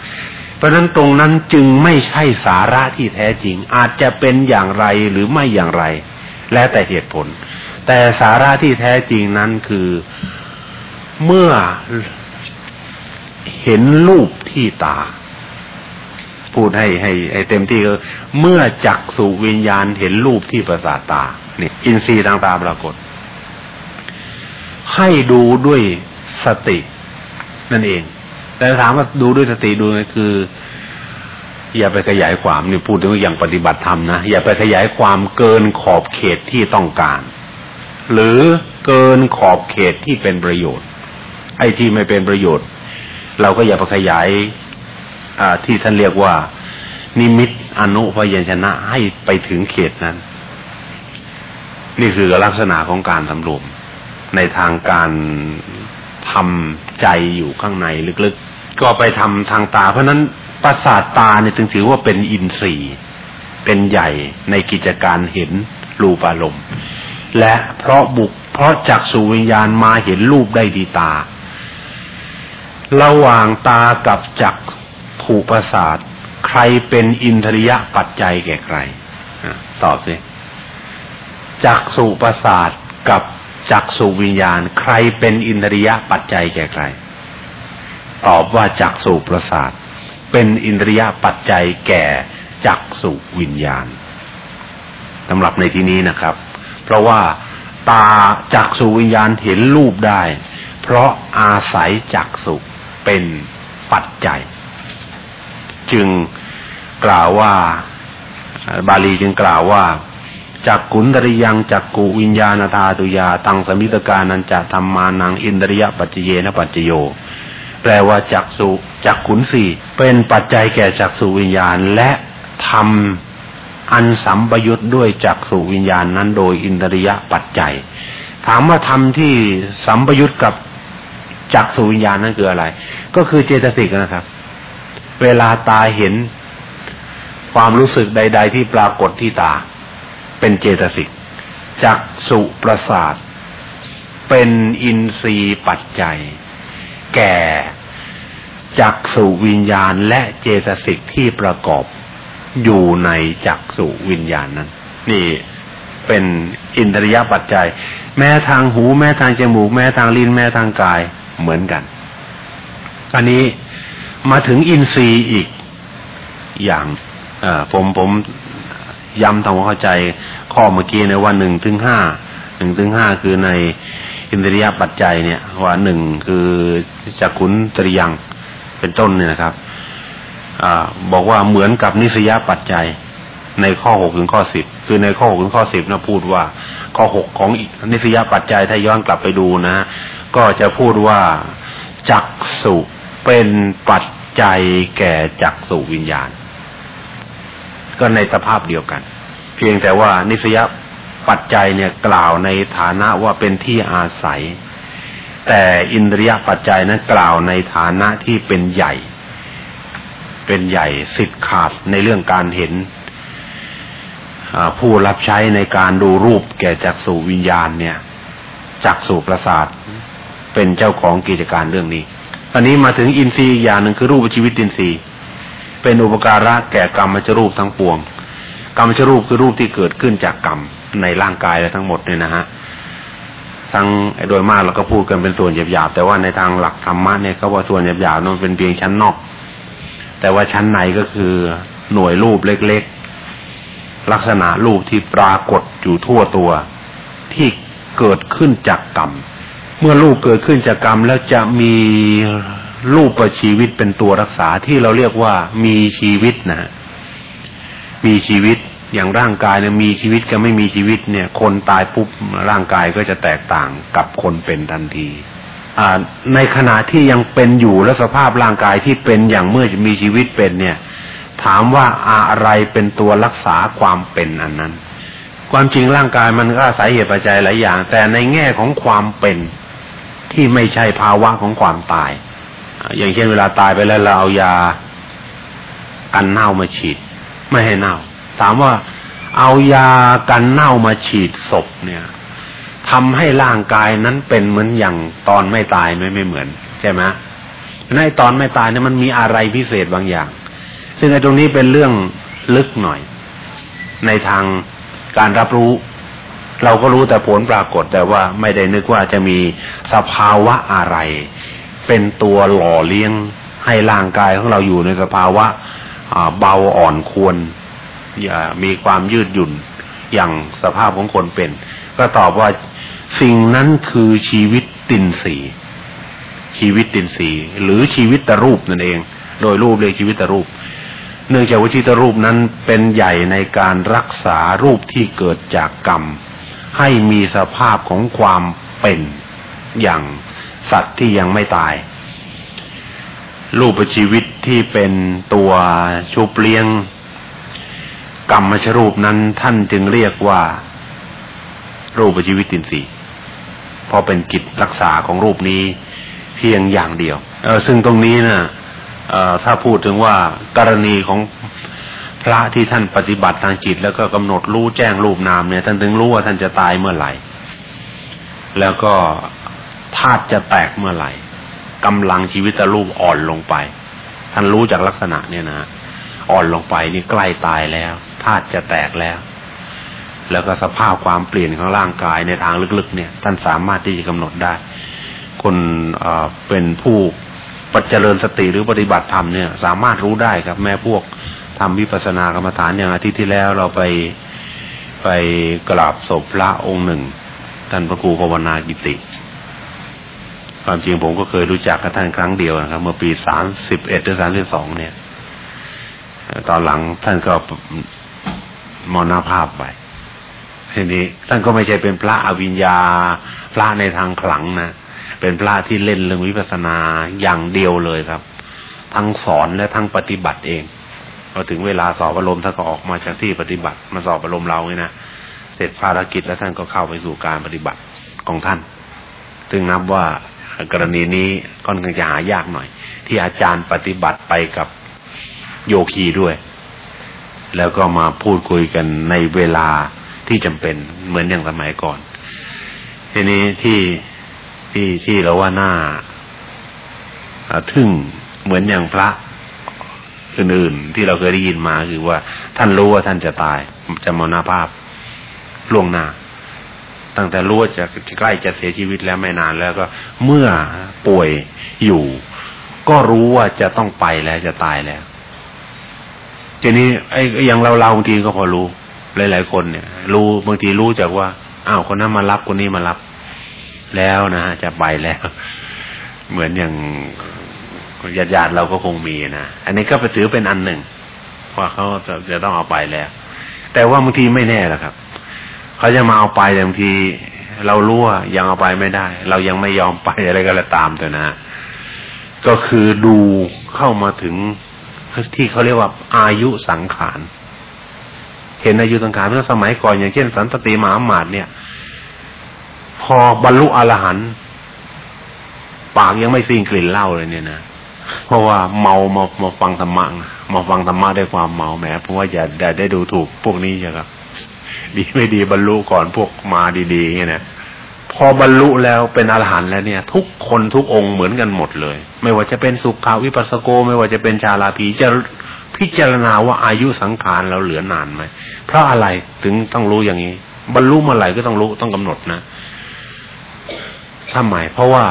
เพราะฉะนั้นตรงนั้นจึงไม่ใช่สาระที่แท้จริง อาจจะเป็นอย่างไรหรือไม่อย่างไร แล้วแต่เหตุผล แต่สาระที่แท้จริงนั้นคือเมื่อเห็นรูปที่ตา พูดให้ให้ให้เต็มที่ก็เมื่อจักสูวิญญาณเห็นรูปที่ประสาทตาเนี่ยอินทรีย์ทางตาปรากฏ ให้ดูด้วยสติ นั่นเอง แต่ถามว่าดูด้วยสติดูคือ อย่าไปขยายความนี่พูดถึงอย่างปฏิบัติธรรมนะอย่าไปขยายความเกินขอบเขตที่ต้องการ หรือเกินขอบเขตที่เป็นประโยชน์ ไอ้ที่ไม่เป็นประโยชน์ เราก็อย่าไปขยายที่ท่านเรียกว่า นิมิตอนุพยัญชนะให้ไปถึงเขตนั้น นี่คือลักษณะของการสำรวม ในทางการทำใจอยู่ข้างในลึกๆ ก็ไปทำทางตา เพราะนั้นประสาทตาเนี่ยจึงถือว่าเป็นอินทรีย์ เป็นใหญ่ในกิจการเห็นรูปอารมณ์ และเพราะบุกเพราะจักสุวิญญาณมาเห็นรูปได้ดีตา ระหว่างตากับจักผูประสาทใครเป็นอินทริยะปัจจัยแก่ใครตอบสิจักสุประสาทกับจักสุวิญญาณ ใครเป็นอินทริยะปัจจัยแก่ใคร ตอบว่าจักสุประสาท เป็นอินทริยะปัจจัยแก่จักสุวิญญาณสำหรับในที่นี้นะครับ เพราะว่าตาจักสุวิญญาณเห็นรูปได้ เพราะอาศัยจักสุเป็นปัจจัย จึงกล่าวว่า บาลีจึงกล่าวว่าจากขุนตริยังจากกูวิญญาณธาตุยา ตังสมิตการนันจะธรรมานังอินทริยปัจเจนะปัจจโย แปลว่าจักสุจักขุนสี่เป็นปัจจัยแก่จักสุวิญญาณและทำ อันสัมปยุทธ์ด้วยจักสุวิญญาณนั้นโดยอินทริยปัจจัย ถามว่าทำที่สัมปยุทธ์กับจักสุวิญญาณนั่นคืออะไร ก็คือเจตสิกนะครับ เวลาตาเห็นความรู้สึกใด ๆ ที่ปรากฏที่ตา เป็นเจตสิกจักสุประสาท เป็นอินทรีย์ปัจจัย แก่จักสุวิญญาณและเจตสิกที่ประกอบ อยู่ในจักสุวิญญาณนั้น นี่เป็นอินทรียปัจจัย แม้ทางหูแม้ทางจมูก แม้ทางลิ้นแม้ทางกายเหมือนกัน อันนี้มาถึงอินทรีย์อีกอย่างอผมผมย้ำทำความเข้าใจข้อเมื่อกี้ในว่าหนึ่งถึงห้าหนึ่งถึงห้าคือในอินทรียปัจจัยเนี่ย ว่าหนึ่งคือจักขุนตริยังเป็นต้นเนี่ยนะครับ อบอกว่าเหมือนกับนิสยปัจจัย ในข้อหกถึงข้อสิบคือในข้อหกถึงข้อสิบนะพูดว่า ข้อหกของนิสยปัจจัยถ้าย้อนกลับไปดูนะ ก็จะพูดว่าจักสุเป็นปัจจัยแก่จักสุวิญญาณ ก็ในสภาพเดียวกัน เพียงแต่ว่านิสยปัจจัยเนี่ยกล่าวในฐานะว่าเป็นที่อาศัย แต่อินทรียปัจจัยนั้นกล่าวในฐานะที่เป็นใหญ่ เป็นใหญ่สิทธิ์ขาดในเรื่องการเห็นผู้รับใช้ในการดูรูปแก่จักสุวิญญาณเนี่ยจักสุประสาทเป็นเจ้าของกิจการเรื่องนี้อันนี้มาถึงอินทรีย์อย่างหนึ่งคือรูปชีวิตอินทรีย์ เป็นอุปการะแก่กรรมจรูปทั้งปวง กรรมจรูปคือรูปที่เกิดขึ้นจากกรรมในร่างกายและทั้งหมดเนี่ยนะฮะทั้งโดยมากเราก็พูดกันเป็นส่วนหยาบๆแต่ว่าในทางหลักธรรมะเนี่ยเขาว่าส่วนหยาบๆนั้นเป็นเพียงชั้นนอก แต่ว่าชั้นในก็คือหน่วยรูปเล็กๆ ลักษณะรูปที่ปรากฏอยู่ทั่วตัว ที่เกิดขึ้นจากกรรม เมื่อลูกเกิดขึ้นจากกรรมแล้วจะมีรูปประชีวิตเป็นตัวรักษาที่เราเรียกว่ามีชีวิตนะมีชีวิตอย่างร่างกายเนี่ยมีชีวิตกับไม่มีชีวิตเนี่ย คนตายปุ๊บร่างกายก็จะแตกต่างกับคนเป็นทันที ในขณะที่ยังเป็นอยู่และสภาพร่างกายที่เป็นอย่างเมื่อมีชีวิตเป็นเนี่ย ถามว่าอะไรเป็นตัวรักษาความเป็นอันนั้น ความจริงร่างกายมันก็อาศัยเหตุปัจจัยหลายอย่าง แต่ในแง่ของความเป็นที่ไม่ใช่ภาวะของความตาย อย่างเช่นเวลาตายไปแล้วเราเอายากันเน่ามาฉีด ไม่ให้เน่า ถามว่าเอายากันเน่ามาฉีดศพเนี่ย ทำให้ร่างกายนั้นเป็นเหมือนอย่างตอนไม่ตายไม่ไม่เหมือน ใช่ไหมในตอนไม่ตายเนี่ยมันมีอะไรพิเศษบางอย่าง ซึ่งไอ้ตรงนี้เป็นเรื่องลึกหน่อย ในทางการรับรู้ เราก็รู้แต่ผลปรากฏแต่ว่าไม่ได้นึกว่าจะมีสภาวะอะไร เป็นตัวหล่อเลี้ยงให้ร่างกายของเราอยู่ในสภาวะเบาอ่อนควรอย่ามีความยืดหยุ่นอย่างสภาพของคนเป็น ก็ตอบว่า สิ่งนั้นคือชีวิตตินสีชีวิตตินสีหรือชีวิตตรูปนั่นเอง โดยรูปเรียกชีวิตตรูป เนื่องจากว่าชีวิตตรูปนั้นเป็นใหญ่ในการรักษารูปที่เกิดจากกรรม ให้มีสภาพของความเป็นอย่างสัตว์ที่ยังไม่ตาย รูปชีวิตที่เป็นตัวชุบเลี้ยง กรรมชรูปนั้นท่านจึงเรียกว่ารูปชีวิตตินสี เพราะเป็นกิจรักษาของรูปนี้เพียงอย่างเดียว เออซึ่งตรงนี้นะ่ะถ้าพูดถึงว่ากรณีของพระที่ท่านปฏิบัติทางจิต แล้วก็กำหนดรู้แจ้งรูปนามเนี่ย ท่านถึงรู้ว่าท่านจะตายเมื่อไหร่ แล้วก็ธาตุจะแตกเมื่อไหร่กำลังชีวิตรูปอ่อนลงไป ท่านรู้จากลักษณะเนี่ยนะอ่อนลงไปนี่ใกล้ตายแล้วธาตุจะแตกแล้ว แล้วก็สภาพความเปลี่ยนของร่างกายในทางลึกๆ เนี่ย ท่านสามารถที่จะกำหนดได้ คนเป็นผู้ปัจเจริญสติหรือปฏิบัติธรรมเนี่ย สามารถรู้ได้ครับ แม้พวกทำวิปัสสนากรรมฐานอย่างอาทิตย์ที่แล้วเราไปไปกราบศพพระองค์หนึ่งท่านพระครูภาวนากิติ ความจริงผมก็เคยรู้จักกับท่านครั้งเดียวนะครับ เมื่อปีสามสิบเอ็ดหรือสามสิบสองเนี่ย ตอนหลังท่านก็มรณภาพไป ทีนี้ท่านก็ไม่ใช่เป็นพระอวิญญา พระในทางขลังนะเป็นพระที่เล่นเรื่องวิปัสสนาอย่างเดียวเลยครับ ทั้งสอนและทั้งปฏิบัติเองพอถึงเวลาสอบอารมณ์ท่านก็ออกมาจากที่ปฏิบัติมาสอบอารมณ์เราเนี่ยนะเสร็จภารกิจแล้วท่านก็เข้าไปสู่การปฏิบัติของท่าน ซึ่งนับว่ากรณีนี้ค่อนข้างจะหายากหน่อย ที่อาจารย์ปฏิบัติไปกับโยคีด้วย แล้วก็มาพูดคุยกันในเวลา ที่จำเป็นเหมือนอย่างสมัยก่อน ทีนี้ที่ที่ที่เราว่าหน้าทึ่งเหมือนอย่างพระอื่นๆที่เราเคยได้ยินมาคือว่า ท่านรู้ว่าท่านจะตายจะมรณภาพล่วงหน้า ตั้งแต่รู้ว่าจะใกล้จะเสียชีวิตแล้วไม่นานแล้วก็ เมื่อป่วยอยู่ ก็รู้ว่าจะต้องไปแล้วจะตายแล้วทีนี้ไอ้อย่างเราเราบางทีก็พอรู้ หลาย ๆ คนเนี่ย รู้บางทีรู้จากว่าอ้าวคนนั้นมารับคนนี้มารับ แล้วนะฮะจะไปแล้ว เหมือนอย่างญาติญาติเราก็คงมีนะอันนี้ก็ไปถือเป็นอันหนึ่งว่าเขาจะจะต้องเอาไปแล้ว แต่ว่าบางทีไม่แน่ละครับเขาจะมาเอาไปบางที เรารู้ว่ายังเอาไปไม่ได้ เรายังไม่ยอมไปอะไรก็แล้วตามแต่นะ ก็คือดูเข้ามาถึงที่เขาเรียกว่าอายุสังขาร เห็นอายุสังขารเมื่อสมัยก่อนอย่างเช่น สันตติมหาหมาดเนี่ย พอบรรลุอรหันต์ปากยังไม่สิ้นกลิ่นเหล้าเลยเนี่ยนะเพราะว่าเมามามาฟังธรรมะมาฟังธรรมะด้วยความเมาแหมเพราะว่าอย่าได้ได้ดูถูกพวกนี้ใช่ครับ ดีไม่ดีบรรลุก่อนพวกมาดีๆเงี้ยนะพอบรรลุแล้วเป็นอรหันต์แล้วเนี่ย ทุกคนทุกองค์เหมือนกันหมดเลย ไม่ว่าจะเป็นสุขาวิปัสสโก ไม่ว่าจะเป็นชาลาภีจะ พิจารณาว่าอายุสังขารเราเหลือนานไหมเพราะอะไรถึงต้องรู้อย่างนี้ บรรลุเมื่อไหร่ก็ต้องรู้ต้องกำหนดนะทำไมเพราะว่า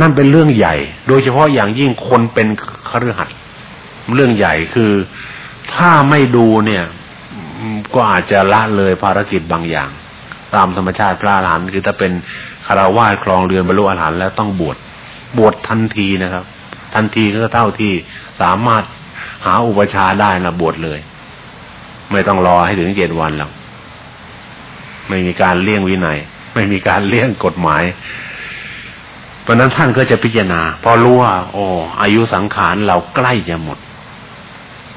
นั่นเป็นเรื่องใหญ่ โดยเฉพาะอย่างยิ่งคนเป็นคฤหัสถ์เรื่องใหญ่คือถ้าไม่ดูเนี่ย ก็อาจจะละเลยภารกิจบางอย่าง ตามธรรมชาติพระอรหันต์คือถ้าเป็นคารวาสครองเรือนบรรลุอรหันต์แล้วต้องบวชบวชทันทีนะครับ ทันทีก็เท่าที่สามารถ หาอุปชาได้นะบวชเลย ไม่ต้องรอให้ถึงเจ็ดวันหรอกไม่มีการเลี่ยงวินัย ไม่มีการเลี่ยงกฎหมาย เพราะนั้นท่านก็จะพิจารณา พอรู้ว่าโอ้อายุสังขารเราใกล้จะหมด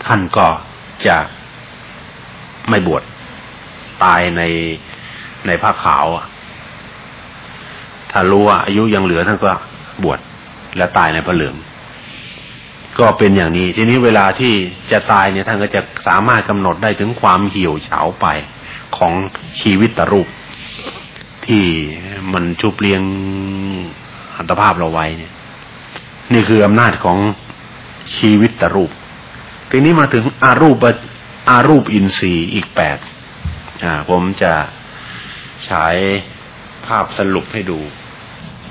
ท่านก็จะไม่บวชตายในในผ้าขาวถ้ารู้ว่าอายุยังเหลือท่านก็บวชและตายในผ้าเหลือง ก็เป็นอย่างนี้ ทีนี้เวลาที่จะตายเนี่ยท่านก็จะสามารถกำหนดได้ถึงความเหี่ยวเฉาไปของชีวิตตรูป ที่มันชุบเลี้ยงอัตภาพเราไว้เนี่ย นี่คืออำนาจของชีวิตตรูป ทีนี้มาถึงอารูปอารูปอินทรีย์อีกแปดอ่า ผมจะฉายภาพสรุปให้ดู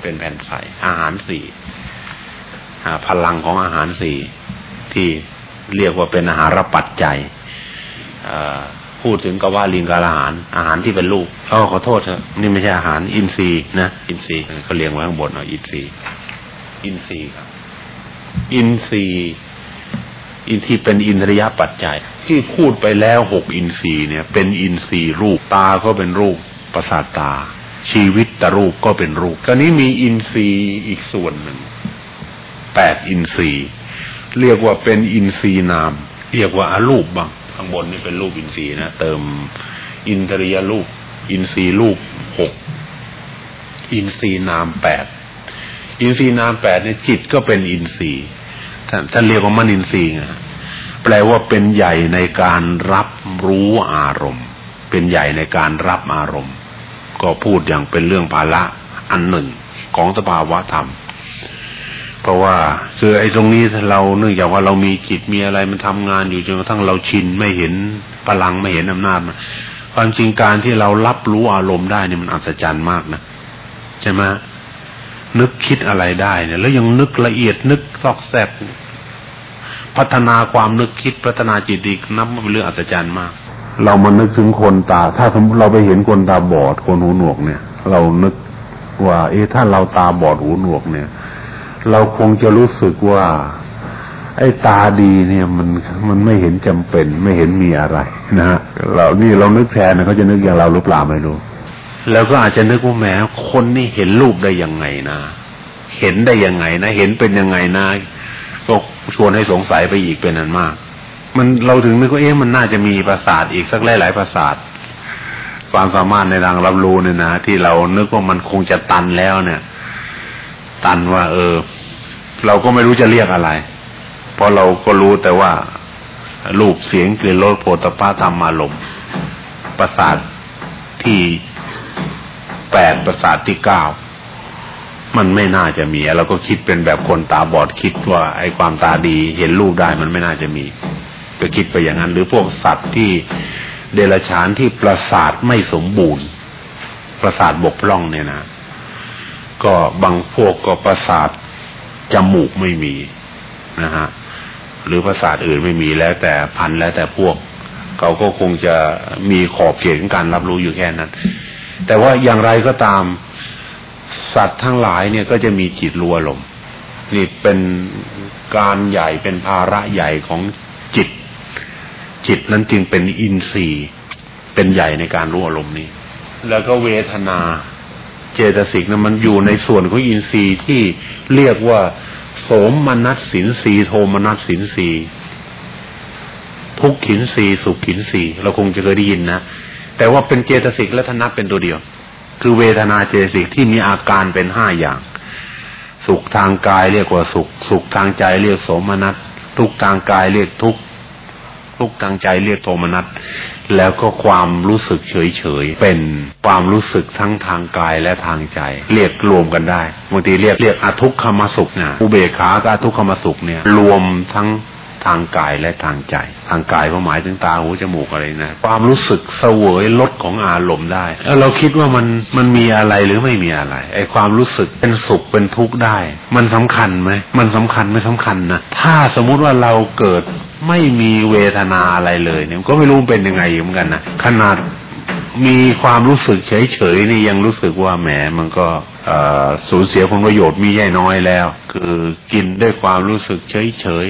เป็นแผ่นใสอาหารสี่ พลังของอาหารสี่ที่เรียกว่าเป็นอาหารปัจจัยพูดถึงก็ว่าลิงกาอาหาร อาหารที่เป็นลูกเออขอโทษเถอะนี่ไม่ใช่อาหารอินทรีย์นะอินทรีย์เขาเรียงไว้ข้างบนเนาะอินทรีย์อินทรีย์ครับ อินทรีย์อินที่เป็นอินทรียปัจจัย ที่พูดไปแล้วหกอินทรีย์เนี่ย เป็นอินทรีย์รูปตาก็เป็นรูปประสาทตา ชีวิตรูปก็เป็นรูปคราวนี้มีอินทรีย์อีกส่วนหนึ่ง แปดอินทรีย์ เรียกว่าเป็นอินทรีย์นาม เรียกว่าอรูปบ้างข้างบนนี่เป็นรูปอินทรีย์นะเติมอินทรียรูป อินทรีย์รูปหกอินทรีย์นามแปดอินทรีย์นามแปดเนี่ยจิตก็เป็นอินทรีย์ท่านท่านเรียกว่ามนินทรีย์ไงแปลว่าเป็นใหญ่ในการรับรู้อารมณ์ เป็นใหญ่ในการรับอารมณ์ ก็พูดอย่างเป็นเรื่องภาระอันหนึ่งของสภาวะธรรม ราะว่าคือไอ้ตรงนี้เราเนื่องจากว่าเรามีจิตมีอะไรมันทำงานอยู่จนกระทั่งเราชินไม่เห็นพลังไม่เห็นอำนาจมันความจริงการที่เรารับรู้อารมณ์ได้เนี่ยมันอัศจรรย์มากนะใช่ไหมนึกคิดอะไรได้เนี่ยแล้วยังนึกละเอียดนึกซอกแซกพัฒนาความนึกคิดพัฒนาจิตอีกนับว่าเป็นเรื่องอัศจรรย์มาก เรามานึกถึงคนตา ถ้าสมมติเราไปเห็นคนตาบอดคนหูหนวกเนี่ย เรานึกว่า เอ๊ะถ้าเราตาบอดหูหนวกเนี่ย เราคงจะรู้สึกว่า ไอ้ตาดีเนี่ยมันมันไม่เห็นจำเป็น ไม่เห็นมีอะไรนะฮะเรานี่เรานึกแทนนะเขาจะนึกอย่างเราหรือเปล่าไม่รู้ แล้วก็อาจจะนึกว่าแหมคนนี่เห็นรูปได้ยังไงนะเห็นได้ยังไงนะเห็นเป็นยังไงนะก็ชวนให้สงสัยไปอีกเป็นอันมาก มันเราถึงนึกว่าเอ๊ะมันน่าจะมีประสาทอีกสักหลายหลายประสาทความสามารถในทางรับรู้เนี่ยนะที่เรานึกว่ามันคงจะตันแล้วเนี่ย ตันว่า เออ เราก็ไม่รู้จะเรียกอะไร เพราะเราก็รู้แต่ว่ารูปเสียงกลิ่นรสโผฏฐะธรรมารมประสาทที่แปดประสาทที่เก้ามันไม่น่าจะมีเราก็คิดเป็นแบบคนตาบอดคิดว่า ไอ้ความตาดีเห็นรูปได้มันไม่น่าจะมีก็คิดไปอย่างนั้น หรือพวกสัตว์ที่เดรัจฉานที่ประสาทไม่สมบูรณ์ ประสาทบกพร่องเนี่ยนะ ก็บางพวกก็ประสาทจมูกไม่มีนะฮะหรือประสาทอื่นไม่มีแล้วแต่พันแล้วแต่พวก เขาก็คงจะมีขอบเขตของการรับรู้อยู่แค่นั้น แต่ว่าอย่างไรก็ตามสัตว์ทั้งหลายเนี่ยก็จะมีจิตรัวลมนี่เป็นการใหญ่เป็นภาระใหญ่ของจิต จิตนั้นจึงเป็นอินทรีย์เป็นใหญ่ในการรู้อารมณ์นี้ แล้วก็เวทนา เจตสิกนะมันอยู่ในส่วนของอินทรีย์ที่เรียกว่า โสมมนัสสินสีโทมนัสสินสีทุกขินสีสุขขินสีเราคงจะเคยได้ยินนะแต่ว่าเป็นเจตสิกและทนับเป็นตัวเดียว คือเวทนาเจตสิกที่มีอาการเป็นห้าอย่าง สุขทางกายเรียกว่าสุข สุขทางใจเรียกโสมนัสทุกทางกายเรียกทุก ทุกทางใจเรียกโทมนัสแล้วก็ความรู้สึกเฉยเฉยเป็นความรู้สึกทั้งทางกายและทางใจ เรียกรวมกันได้บางทีเรียกเรียกอทุกขมสุขเนี่ยอุเบกขากับอทุกขมสุขเนี่ย รวมทั้ง ทางกายและทางใจ ทางกายก็หมายถึงตาหูจมูกอะไรนะ ความรู้สึกเสวยลดของอารมณ์ได้แล้วเราคิดว่ามันมันมีอะไรหรือไม่มีอะไรไอ้ความรู้สึกเป็นสุขเป็นทุกข์ได้ มันสำคัญไหมมันสำคัญไม่สำคัญนะถ้าสมมุติว่าเราเกิดไม่มีเวทนาอะไรเลยเนี่ยก็ไม่รู้เป็นยังไงเหมือนกันนะขนาดมีความรู้สึกเฉยๆนี่ยังรู้สึกว่าแหมมันก็สูญเสียผลประโยชน์มีแย่น้อยแล้ว คือกินด้วยความรู้สึกเฉย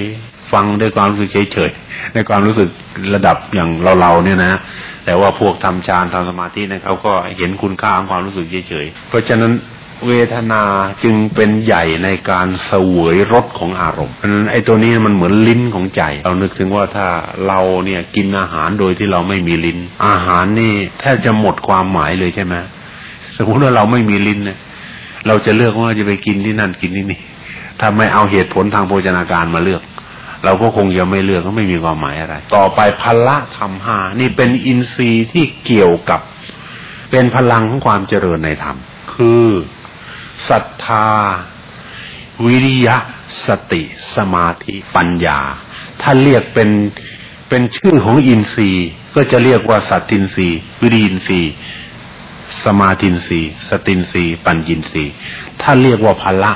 ฟังด้วยความรู้สึกเฉยๆในความรู้สึกระดับอย่างเราๆเนี่ยนะ แต่ว่าพวกทำฌานทำสมาธิเนี่ยเขาก็เห็นคุณค่าของความรู้สึกเฉยๆเพราะฉะนั้นเวทนาจึงเป็นใหญ่ในการเสวยรสของอารมณ์เพราะนั้นไอ้ตัวนี้มันเหมือนลิ้นของใจ เรานึกถึงว่าถ้าเราเนี่ยกินอาหารโดยที่เราไม่มีลิ้น อาหารนี่แทบจะหมดความหมายเลยใช่ไหมสมมติว่าเราไม่มีลิ้นเนี่ยเราจะเลือกว่าจะไปกินที่นั่นกินที่นี่ถ้าไม่เอาเหตุผลทางโภชนาการมาเลือก เราก็คงจะไม่เลือกก็ไม่มีความหมายอะไร ต่อไปพละธรรมห้านี่เป็นอินทรีย์ที่เกี่ยวกับ เป็นพลังของความเจริญในธรรม คือศรัทธา วิริยะ สติ สมาธิปัญญา ถ้าเรียกเป็นเป็นชื่อของอินทรีย์ก็จะเรียกว่าสัทธินทรีย์วิริยินทรีย์สมาธินทรีย์สตินทรีย์ปัญญินทรีย์ถ้าเรียกว่าพละ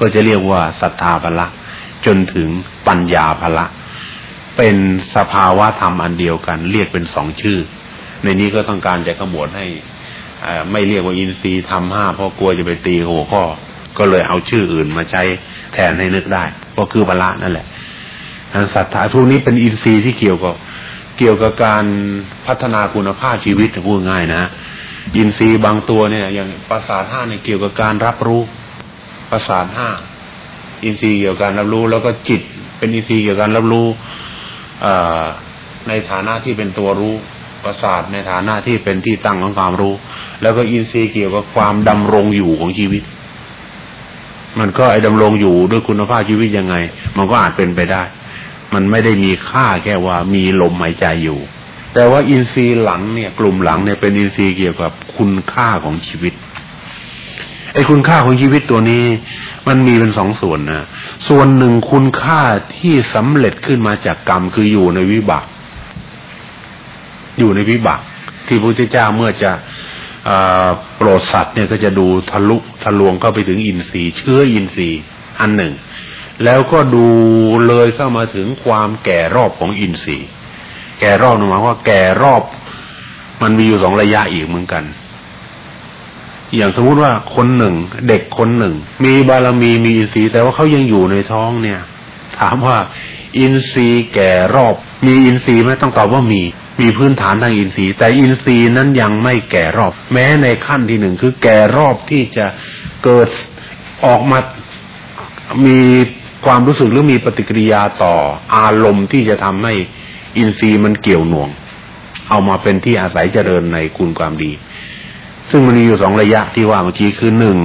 ก็จะเรียกว่าศรัทธาพละ จนถึงปัญญาพละ เป็นสภาวะธรรมอันเดียวกัน เรียกเป็นสองชื่อ ในนี้ก็ต้องการจะขมวดให้ไม่เรียกว่าอินทรีย์ธรรมห้าเพราะกลัวจะไปตีหัวข้อ ก็เลยเอาชื่ออื่นมาใช้แทนให้นึกได้ ก็คือพละนั่นแหละศรัทธาทุกนี้เป็นอินทรีย์ที่เกี่ยวกับเกี่ยวกับการพัฒนาคุณภาพชีวิตพูดง่ายนะอินทรีย์บางตัวเนี่ย อย่างประสาทห้าเนี่ยเกี่ยวกับการรับรู้ประสาทห้า อินทรีย์เกี่ยวกับการรับรู้ แล้วก็จิตเป็นอินทรีย์เกี่ยวกับการรับรู้ในฐานะที่เป็นตัวรู้ประสาทในฐานะที่เป็นที่ตั้งของความรู้ แล้วก็อินทรีย์เกี่ยวกับความดำรงอยู่ของชีวิต มันก็ไอ้ดำรงอยู่ด้วยคุณภาพชีวิตยังไง มันก็อาจเป็นไปได้ มันไม่ได้มีค่าแค่ว่ามีลมหายใจอยู่ แต่ว่าอินทรีย์หลังเนี่ย กลุ่มหลังเนี่ยเป็นอินทรีย์เกี่ยวกับคุณค่าของชีวิต อ้คุณค่าของชีวิตตัวนี้ มันมีเป็นสองส่วนนะส่วนหนึ่งคุณค่าที่สำเร็จขึ้นมาจากกรรมคืออยู่ในวิบาก อยู่ในวิบาก ที่พระพุทธเจ้าเมื่อจะโปรดสัตว์เนี่ยก็จะดูทะลุทะลวงเข้าไปถึงอินทรีย์เชื้ออินทรีย์อันหนึ่ง แล้วก็ดูเลยเข้ามาถึงความแก่รอบของอินทรีย์ แก่รอบหมายว่าแก่รอบ มันมีอยู่สองระยะอีกเหมือนกัน อย่างสมมุติว่าคนหนึ่ง เด็กคนหนึ่ง มีบารมีมีอินทรีย์แต่ว่าเขายังอยู่ในท้องเนี่ย ถามว่า อินทรีย์แก่รอบ มีอินทรีย์ไหมต้องตอบว่ามีมีพื้นฐานทางอินทรีย์ แต่อินทรีย์นั้นยังไม่แก่รอบ แม้ในขั้นที่หนึ่งคือแก่รอบที่จะเกิดออกมามีความรู้สึกหรือมีปฏิกิริยาต่ออารมณ์ที่จะทำให้อินทรีย์มันเกี่ยวหน่วง เอามาเป็นที่อาศัยเจริญในคุณความดี ซึ่งมันมีอยู่สองระยะที่ว่าเมื่อกี้คือหนึ่ง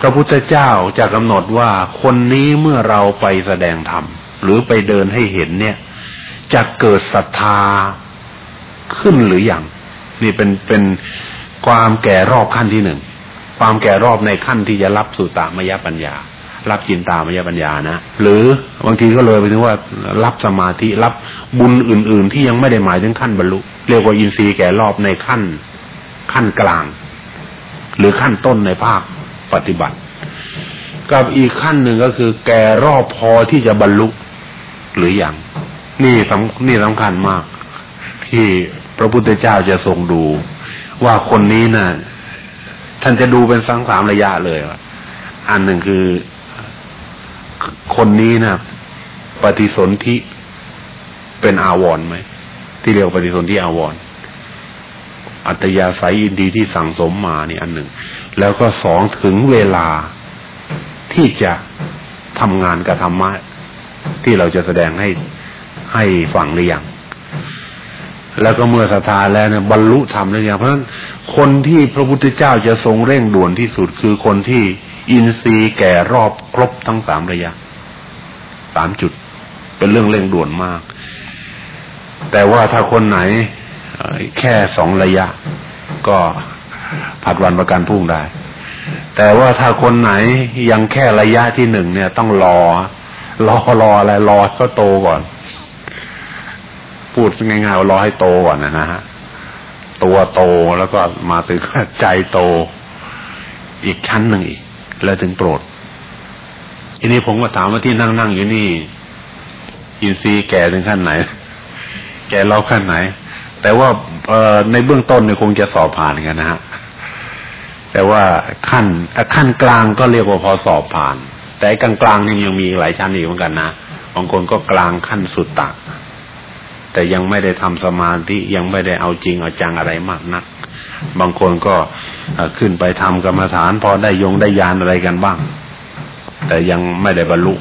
พระพุทธเจ้าจะกำหนดว่าคนนี้เมื่อเราไปแสดงธรรมหรือไปเดินให้เห็นเนี่ยจะเกิดศรัทธาขึ้นหรืออยังนี่เป็นเป็นความแก่รอบขั้นที่หนึ่งความแก่รอบในขั้นที่จะรับสุตามยปัญญา รับจินตามยปัญญานะหรือบางทีก็เลยไปถึงว่ารับสมาธิรับบุญอื่น ๆ ที่ยังไม่ได้หมายถึงขั้นบรรลุเรียกว่าอินทรีย์แก่รอบในขั้น ขั้นกลาง หรือขั้นต้นในภาคปฏิบัติ กับอีกขั้นหนึ่งก็คือ แก่รอบพอที่จะบรรลุหรืออยังนี่สำนี่สำคัญมาก ที่พระพุทธเจ้าจะทรงดู ว่าคนนี้นะ่ะ ท่านจะดูเป็นสังสามระยะเลยอันหนึ่งคือคนนี้นะ่ะ ปฏิสนธิเป็นอาวรไหมที่เรียกปฏิสนธิอาวร อัตยาศัยอินดีที่สั่งสมมานี่อันหนึ่ง แล้วก็สองถึงเวลาที่จะทำงานกับธรรมะที่เราจะแสดงให้ให้ฟังหรือยังแล้วก็เมื่อศรัทธาแล้วเนี่ยบรรลุธรรมหรือยังเพราะฉะนั้นคนที่พระพุทธเจ้าจะทรงเร่งด่วนที่สุดคือคนที่อินทรีย์แก่รอบครบทั้งสามระยะสามจุด เป็นเรื่องเร่งด่วนมาก แต่ว่าถ้าคนไหน แค่สองระยะ ก็ผัดวันประกันพรุ่งได้ แต่ว่าถ้าคนไหนยังแค่ระยะที่หนึ่งเนี่ย ต้องรอ รอรออะไรรอก็โตก่อน พูดง่ายๆว่ารอให้โตก่อนนะนะฮะตัวโตแล้วก็มาถึงใจโต อีกชั้นหนึ่งอีก แล้วถึงโปรดทีนี้ผมก็ถามว่าที่นั่งนั่งอยู่นี่ อินทรีย์แก่ถึงขั้นไหน แก่เราขั้นไหน แต่ว่าในเบื้องต้นเนี่ยคงจะสอบผ่านกันนะฮะแต่ว่าขั้นขั้นกลางก็เรียกว่าพอสอบผ่าน แต่กลางกลางนี่ยังมีหลายชั้นอีกเหมือนกันนะบางคนก็กลางขั้นสุดตะแต่ยังไม่ได้ทำสมาธิยังไม่ได้เอาจริงเอาจังอะไรมากนัก บางคนก็ขึ้นไปทำกรรมฐานพอได้ยงได้ยานอะไรกันบ้าง แต่ยังไม่ได้บรรลุ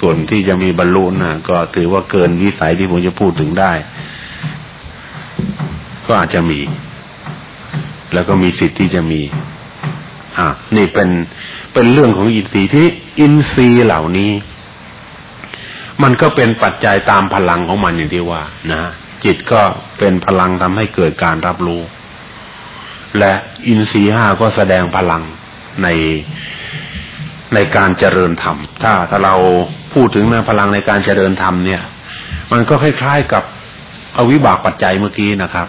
ส่วนที่จะมีบรรลุน่ะ ก็ถือว่าเกินวิสัยที่ผมจะพูดถึงได้ ก็อาจจะมี แล้วก็มีสิทธิ์ที่จะมี อ่า นี่เป็นเป็นเรื่องของอินทรีย์ที่อินทรีย์เหล่านี้ มันก็เป็นปัจจัยตามพลังของมันอย่างที่ว่า นะจิตก็เป็นพลังทำให้เกิดการรับรู้ และอินทรีย์ห้าก็แสดงพลังในในการเจริญธรรม ถ้าถ้าเราพูดถึงนะพลังในการเจริญธรรมเนี่ย มันก็คล้ายๆกับ อวิบากปัจจัยเมื่อกี้นะครับ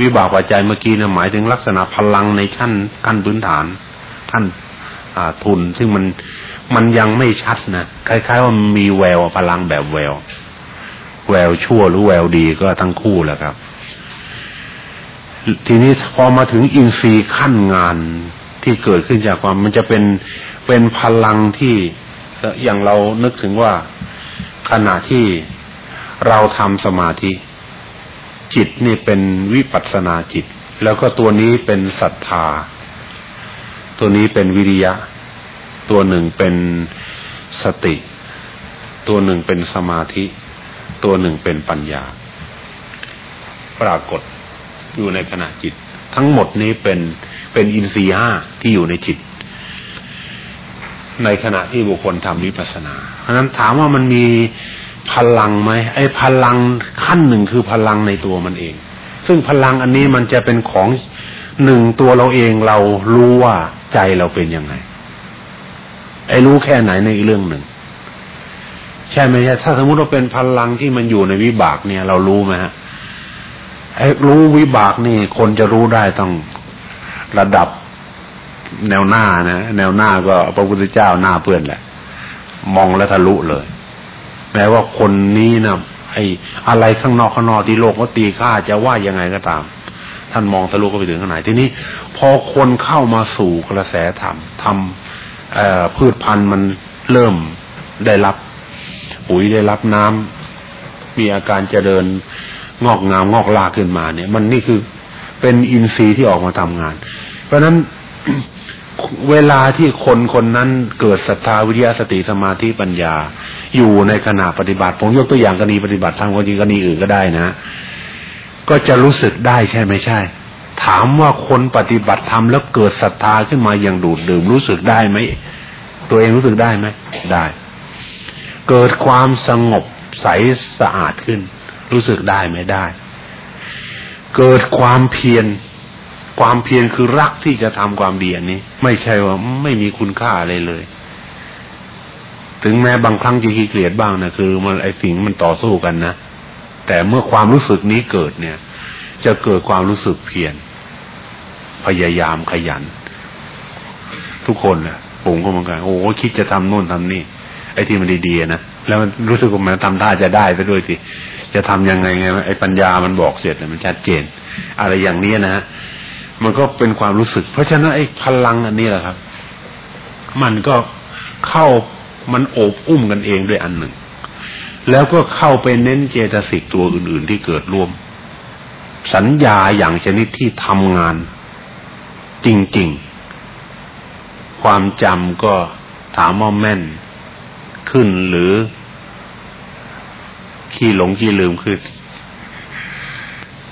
วิบากปัจจัยเมื่อกี้นะหมายถึงลักษณะพลังในชั้นขั้นพื้นฐานท่านทุน ซึ่งมันมันยังไม่ชัดนะคล้ายๆว่ามีแววพลังแบบแวว แววชั่วหรือแววดีก็ทั้งคู่แหละครับ ทีนี้พอมาถึงอินทรีย์ขั้นงานที่เกิดขึ้นจากความมันจะเป็นเป็นพลังที่อย่างเรานึกถึงว่าขณะที่เราทำสมาธิ จิตนี่เป็นวิปัสนาจิต แล้วก็ตัวนี้เป็นศรัทธา ตัวนี้เป็นวิริยะ ตัวหนึ่งเป็นสติ ตัวหนึ่งเป็นสมาธิ ตัวหนึ่งเป็นปัญญา ปรากฏอยู่ในขณะจิต ทั้งหมดนี้เป็นเป็นอินทรีย์ห้าที่อยู่ในจิต ในขณะที่บุคคลทำวิปัสสนาเพราะนั้นถามว่ามันมี พลังไหมไอ้พลังขั้นหนึ่งคือพลังในตัวมันเอง ซึ่งพลังอันนี้มันจะเป็นของหนึ่งตัวเราเองเรารู้ว่าใจเราเป็นยังไง ไอ้รู้แค่ไหนในเรื่องหนึ่ง ใช่ไหมใช่ถ้าสมมติว่าเป็นพลังที่มันอยู่ในวิบากเนี่ย เรารู้ไหมฮะไอ้รู้วิบากนี่ คนจะรู้ได้ต้องระดับแนวหน้านะแนวหน้าก็พระพุทธเจ้าหน้าเพื่อนแหละ มองแล้วทะลุเลย แม้ว่าคนนี้นะไอ้อะไรข้างนอกข้างนอกที่โลกเขาตีค่าจะว่ายังไงก็ตาม ท่านมองทะลุก็ไปถึงข้างในทีนี้ พอคนเข้ามาสู่กระแสธรรมทำพืชพันธุ์มันเริ่มได้รับปุ๋ยได้รับน้ำมีอาการเจริญงอกงามงอกลาขึ้นมาเนี่ย มันนี่คือเป็นอินทรีย์ที่ออกมาทำงาน เพราะฉะนั้น เวลาที่คนคนนั้นเกิดศรัทธาวิทยาสติสมาธิปัญญา อยู่ในขณะปฏิบัติ ผมยกตัวอย่างกรณีปฏิบัติทางคนจริงกรณีอื่นก็ได้นะ ก็จะรู้สึกได้ใช่ไม่ใช่ ถามว่าคนปฏิบัติธรรมแล้วเกิดศรัทธาขึ้นมาอย่างดูดดื่มรู้สึกได้ไหมตัวเองรู้สึกได้ไหมได้ เกิดความสงบใสสะอาดขึ้น รู้สึกได้ไหมได้ เกิดความเพียร ความเพียรคือรักที่จะทำความดีอันนี้ ไม่ใช่ว่าไม่มีคุณค่าอะไรเลย ถึงแม้บางครั้งจะขี้เกียจบ้างนะคือมันไอสิ่งมันต่อสู้กันนะแต่เมื่อความรู้สึกนี้เกิดเนี่ย จะเกิดความรู้สึกเพียรพยายามขยัน ทุกคนนะผมก็เหมือนกันโอ้คิดจะทำโน่นทำนี่ ไอ้ที่มันดีๆนะแล้วมันรู้สึกว่ามันทำได้จะได้ไปด้วยสิจะทำยังไงไงไอ้ปัญญามันบอกเสร็จมันชัดเจน อะไรอย่างนี้นะ มันก็เป็นความรู้สึก เพราะฉะนั้นไอ้พลังอันนี้แหละครับ มันก็เข้ามันโอบอุ้มกันเองด้วยอันหนึ่ง แล้วก็เข้าไปเน้นเจตสิกตัวอื่น ๆ ที่เกิดร่วม สัญญาอย่างชนิดที่ทำงาน จริง ๆ ความจำก็ถามว่าแม่นขึ้นหรือ ขี้หลงขี้ลืมขึ้น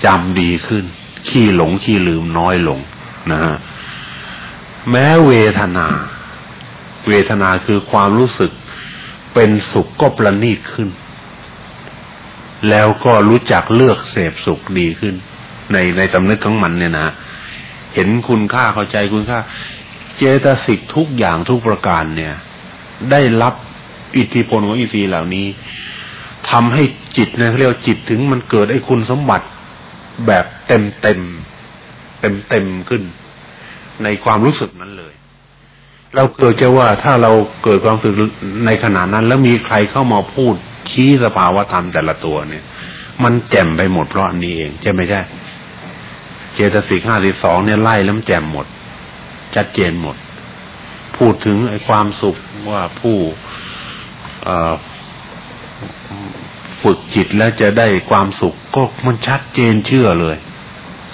จำดีขึ้น ขี้หลงขี้ลืมน้อยลงนะฮะแม้เวทนา เวทนาคือความรู้สึกเป็นสุขก็ประณีตขึ้น แล้วก็รู้จักเลือกเสพสุขดีขึ้น ในในสำนึกของมันเนี่ยนะ เห็นคุณค่าเข้าใจคุณค่า เจตสิกทุกอย่างทุกประการเนี่ย ได้รับอิทธิพลของอินทรีย์เหล่านี้ทำให้จิตนะเรียกจิตถึงมันเกิดไอ้คุณสมบัติ แบบเต็มเต็มเต็มเต็มขึ้น ในความรู้สึกนั้นเลย เราเกิดจะว่าถ้าเราเกิดความรู้สึกในขณะนั้น แล้วมีใครเข้ามาพูดชี้สภาวะธรรมแต่ละตัวเนี่ย มันแจ่มไปหมดเพราะอันนี้เองใช่ไหมใช่เจตสิกห้าสิบสองเนี่ยไล่แล้วมันแจ่มหมด ชัดเจนหมด พูดถึงไอ้ความสุขว่าผู้ ฝึกจิตแล้วจะได้ความสุขก็มันชัดเจนเชื่อเลย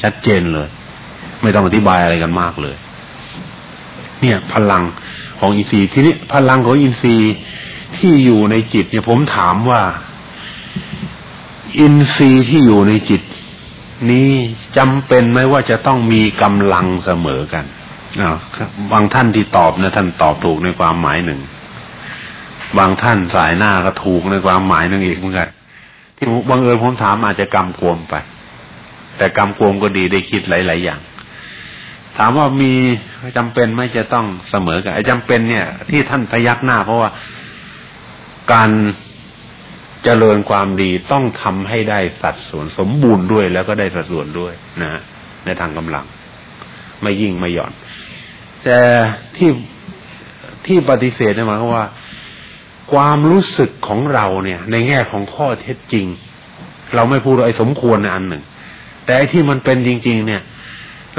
ชัดเจนเลย ไม่ต้องอธิบายอะไรกันมากเลย เนี่ย พลังของอินทรีย์ทีนี้พลังของอินทรีย์ที่อยู่ในจิต เนี่ยผมถามว่า อินทรีย์ที่อยู่ในจิต นี้จำเป็นไหมว่าจะต้องมีกำลังเสมอกันอ่าบางท่านที่ตอบนะท่านตอบถูกในความหมายหนึ่งบางท่านสายหน้าก็ถูกในความหมายหนึ่งอีกเหมือนกัน ที่บางเอิญผมถามอาจจะกำกวมไป แต่กำกวมก็ดีได้คิดหลาย ๆ อย่าง ถามว่ามีจำเป็นไม่จะต้องเสมอกันไอ้จำเป็นเนี่ย ที่ท่านพยักหน้า เพราะว่าการเจริญความดีต้องทำให้ได้สัดส่วนสมบูรณ์ด้วย แล้วก็ได้สัดส่วนด้วยนะในทางกำลัง ไม่ยิ่งไม่หย่อน แต่ที่ที่ปฏิเสธเนี่ยหมายความว่า ความรู้สึกของเราเนี่ย ในแง่ของข้อเท็จจริง เราไม่พูดไอ้สมควรในอันหนึ่ง แต่ไอ้ที่มันเป็นจริง ๆ เนี่ย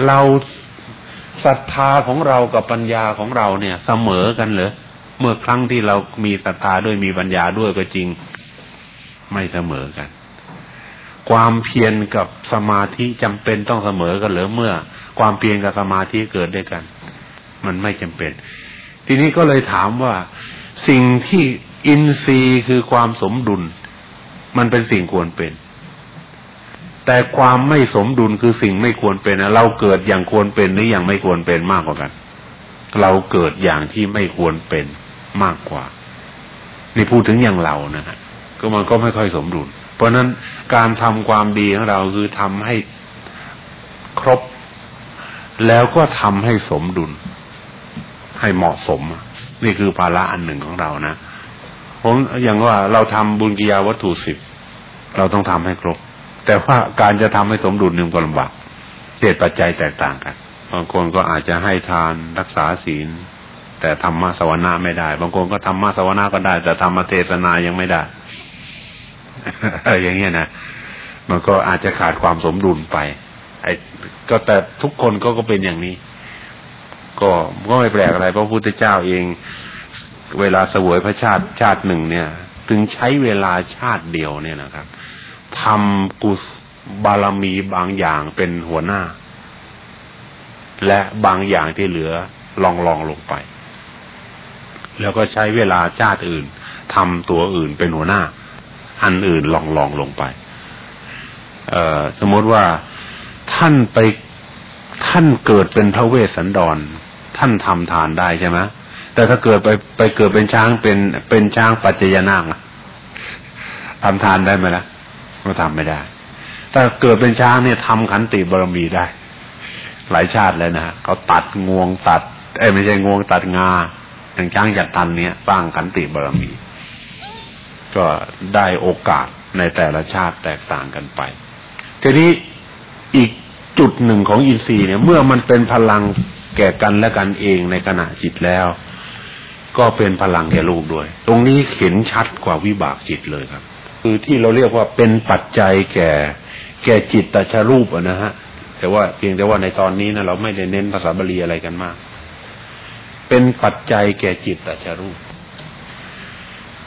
เราศรัทธาของเรากับปัญญาของเราเนี่ย เสมอกันเหรอเมื่อครั้งที่เรามีศรัทธาด้วยมีปัญญาด้วยก็จริง ไม่เสมอกัน ความเพียรกับสมาธิจำเป็นต้องเสมอกันหรือเมื่อ ความเพียรกับสมาธิเกิดด้วยกัน มันไม่จำเป็น ทีนี้ก็เลยถามว่า สิ่งที่อินทรีย์คือความสมดุล มันเป็นสิ่งควรเป็น แต่ความไม่สมดุลคือสิ่งไม่ควรเป็นเราเกิดอย่างควรเป็นหรืออย่างไม่ควรเป็นมากกว่ากัน เราเกิดอย่างที่ไม่ควรเป็นมากกว่า นี่พูดถึงอย่างเรานะฮะก็มันก็ไม่ค่อยสมดุล เพราะนั้นการทำความดีของเราคือทำให้ครบ แล้วก็ทำให้สมดุล ให้เหมาะสม นี่คือภาระอันหนึ่งของเรานะผมอย่างว่าเราทำบุญกิยาวัตถุสิบเราต้องทำให้ครบ แต่ว่าการจะทำให้สมดุลนึงก็ลำบากเหตุปัจจัยแตกต่างกัน บางคนก็อาจจะให้ทานรักษาศีล แต่ธรรมะสวนาไม่ได้ บางคนก็ธรรมะสวนาก็ได้ แต่ธรรมเทศนายังไม่ได้อย่างเงี้ยนะมันก็อาจจะขาดความสมดุลไป ไอ้ก็แต่ทุกคนก็ก็เป็นอย่างนี้ ก็ก็ไม่แปลกอะไร เพราะพระพุทธเจ้าเอง เวลาเสวยพระชาติชาติหนึ่งเนี่ย ถึงใช้เวลาชาติเดียวเนี่ยนะครับทำกุศบารมีบางอย่างเป็นหัวหน้า และบางอย่างที่เหลือลองลองลงไป แล้วก็ใช้เวลาชาติอื่นทำตัวอื่นเป็นหัวหน้า อันอื่นลองลองลงไป เอ่อ สมมติว่าท่านไปท่านเกิดเป็นพระเวสสันดร ท่านทำทานได้ใช่ไหมแต่ถ้าเกิดไปไปเกิดเป็นช้างเป็นเป็นช้างปัจจยนาคทำทานได้ไหมล่ะก็ทำไม่ได้ ถ้าเกิดเป็นช้างเนี่ยทำขันติบารมีได้ หลายชาติเลยนะเขาตัดงวงตัดเอ้ไม่ใช่งวงตัดงาอย่างช้างจัดตันเนี้ยสร้างขันติบารมี ก็ได้โอกาสในแต่ละชาติแตกต่างกันไปทีนี้อีกจุดหนึ่งของอินทรีย์เนี่ย เมื่อมันเป็นพลัง แก่กันและกันเองในขณะจิตแล้ว ก็เป็นพลังแก่ลูกด้วย ตรงนี้เห็นชัดกว่าวิบากจิตเลยครับ คือที่เราเรียกว่าเป็นปัจจัยแก่ แก่จิตตชรูปนะฮะแต่ว่าเพียงแต่ว่าในตอนนี้นะเราไม่ได้เน้นภาษาบาลีอะไรกันมาก เป็นปัจจัยแก่จิตตชรูป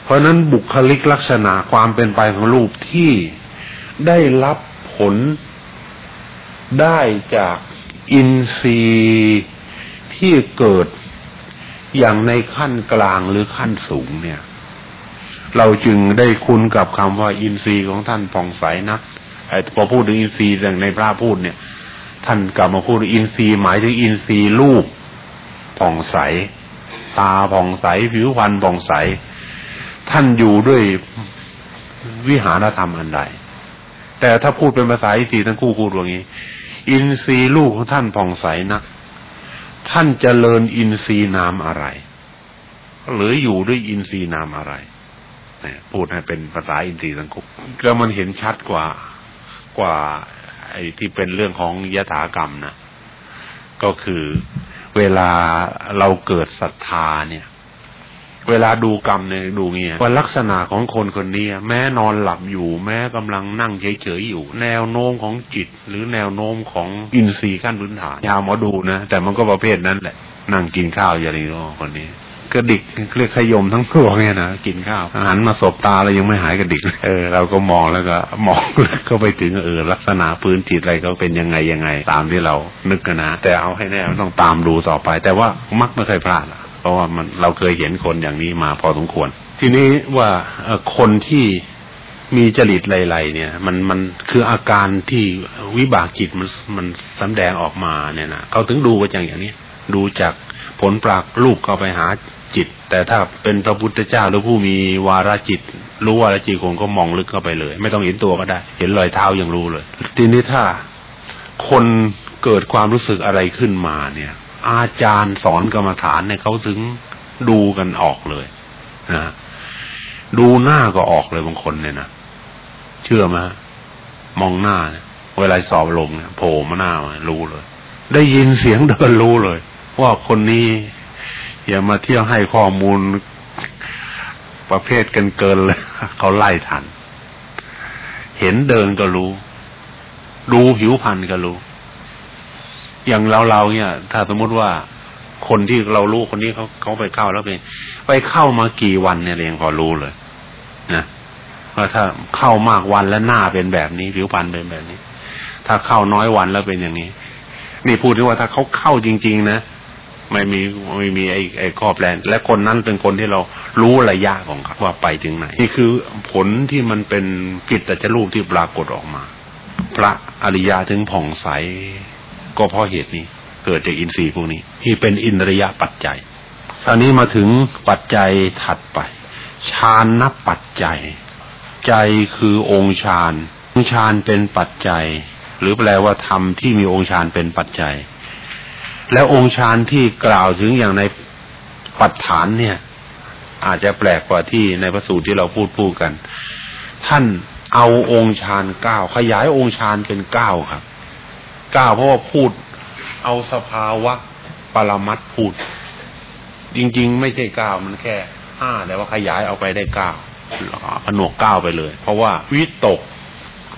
เพราะนั้นบุคลิกลักษณะความเป็นไปของรูปที่ได้รับผลได้จากอินทรีย์ ที่เกิดอย่างในขั้นกลางหรือขั้นสูงเนี่ย เราจึงได้คุ้นกับคำว่าอินทรีย์ของท่านผ่องใสนะไอ้พอพูดถึงอินทรีย์อย่างในพระพูดเนี่ย ท่านกลับมาพูดอินทรีย์หมายถึงอินทรีย์รูปผ่องใส ตาผ่องใสผิวพรรณผ่องใส ท่านอยู่ด้วยวิหารธรรมอันใด แต่ถ้าพูดเป็นภาษาอินทรีย์ทั้งคู่พูดว่างี้ อินทรีย์รูปของท่านผ่องใสนัก ท่านเจริญอินทรีย์นามอะไร หรืออยู่ด้วยอินทรีย์นามอะไรเนี่ยพูดให้เป็นภาษาอินทรีย์สังคู่ก็มันเห็นชัดกว่ากว่า ไอ้ที่เป็นเรื่องของยถากรรมนะก็คือเวลาเราเกิดศรัทธาเนี่ย เวลาดูกรรมเนี่ยดูเงี้ยว่าลักษณะของคนคนนี้แม้นอนหลับอยู่ แม้กำลังนั่งเฉยๆอยู่ แนวโน้มของจิต หรือแนวโน้มของอินทรีย์ขั้นพื้นฐานยาวหมอดูนะ แต่มันก็ประเภทนั้นแหละ นั่งกินข้าวอย่างนี้คนนี้กระดิกเรียกขยมทั้งตัวเนี่ยนะกินข้าวหันมาสบตาแล้วยังไม่หายกระดิกเออเราก็มองแล้วก็มองก็ไปถึงเออลักษณะพื้นจิตอะไรเขาเป็นยังไงยังไง ตามที่เรานึกกันนะแต่เอาให้แน่ต้องตามดูต่อไป แต่ว่ามักไม่เคยพลาด เพราะว่ามันเราเคยเห็นคนอย่างนี้มาพอสมควร ทีนี้ว่าคนที่มีจริตไหลๆเนี่ย มันมันคืออาการที่วิบากจิตมันมันสำแดงออกมาเนี่ยนะเขาถึงดูว่าอย่างอย่างนี้ ดูจากผลปรากรูปเข้าไปหาจิต แต่ถ้าเป็นพระพุทธเจ้าหรือผู้มีวาระจิต รู้วาระจิตคงก็มองลึกเข้าไปเลย ไม่ต้องเห็นตัวก็ได้ เห็นรอยเท้ายังรู้เลย ทีนี้ถ้าคนเกิดความรู้สึกอะไรขึ้นมาเนี่ย อาจารย์สอนกรรมฐานเนี่ยเขาถึงดูกันออกเลยนะดูหน้าก็ออกเลยบางคนเนี่ยนะเชื่อไหมมองหน้าเนี่ยเวลาสอบลงเนี่ยโผล่มาหน้ามารู้เลย ได้ยินเสียงเดินรู้เลย ว่าคนนี้อย่ามาเที่ยวให้ข้อมูลประเภทกันเกินเลยเขาไล่ทัน เห็นเดินก็รู้ ดูผิวพรรณก็รู้ อย่างเราเราเนี่ย ถ้าสมมติว่าคนที่เรารู้คนนี้เขาเขาไปเข้าแล้วเป็นไปเข้ามากี่วันเนี่ยเรียงพอรู้เลยนะว่าถ้าเข้ามากวันแล้วหน้าเป็นแบบนี้ผิวพรรณเป็นแบบนี้ ถ้าเข้าน้อยวันแล้วเป็นอย่างนี้ นี่พูดถึงว่าถ้าเขาเข้าจริง ๆ นะไม่มีไม่มีไอ้ไอ้ข้อแปลนและคนนั้นเป็นคนที่เรารู้ระยะของเขาว่าไปถึงไหน นี่คือผลที่มันเป็นกิจแต่จะรูปที่ปรากฏออกมา พระอริยาถึงผ่องใส ก็เพราะเหตุนี้ เกิดจากอินทรีย์พวกนี้ ที่เป็นอินทรียปัจจัยตอนนี้มาถึงปัจจัยถัดไปฌานนับปัจจัย ใจคือองค์ฌานองค์ฌานเป็นปัจจัย หรือแปลว่าธรรมที่มีองค์ฌานเป็นปัจจัย แล้วองค์ฌานที่กล่าวถึงอย่างในปัจฐานเนี่ย อาจจะแปลกกว่าที่ในพระสูตรที่เราพูดพูดกัน ท่านเอาองค์ฌานเก้าขยายองค์ฌานเป็นเก้าครับ เก้าเพราะว่าพูด เอาสภาวะปรมัตพูด จริง ๆ ไม่ใช่เก้ามันแค่ห้าแต่ว่าขยายเอาไปได้เก้าผนวกก้าไปเลย เพราะว่าวิตก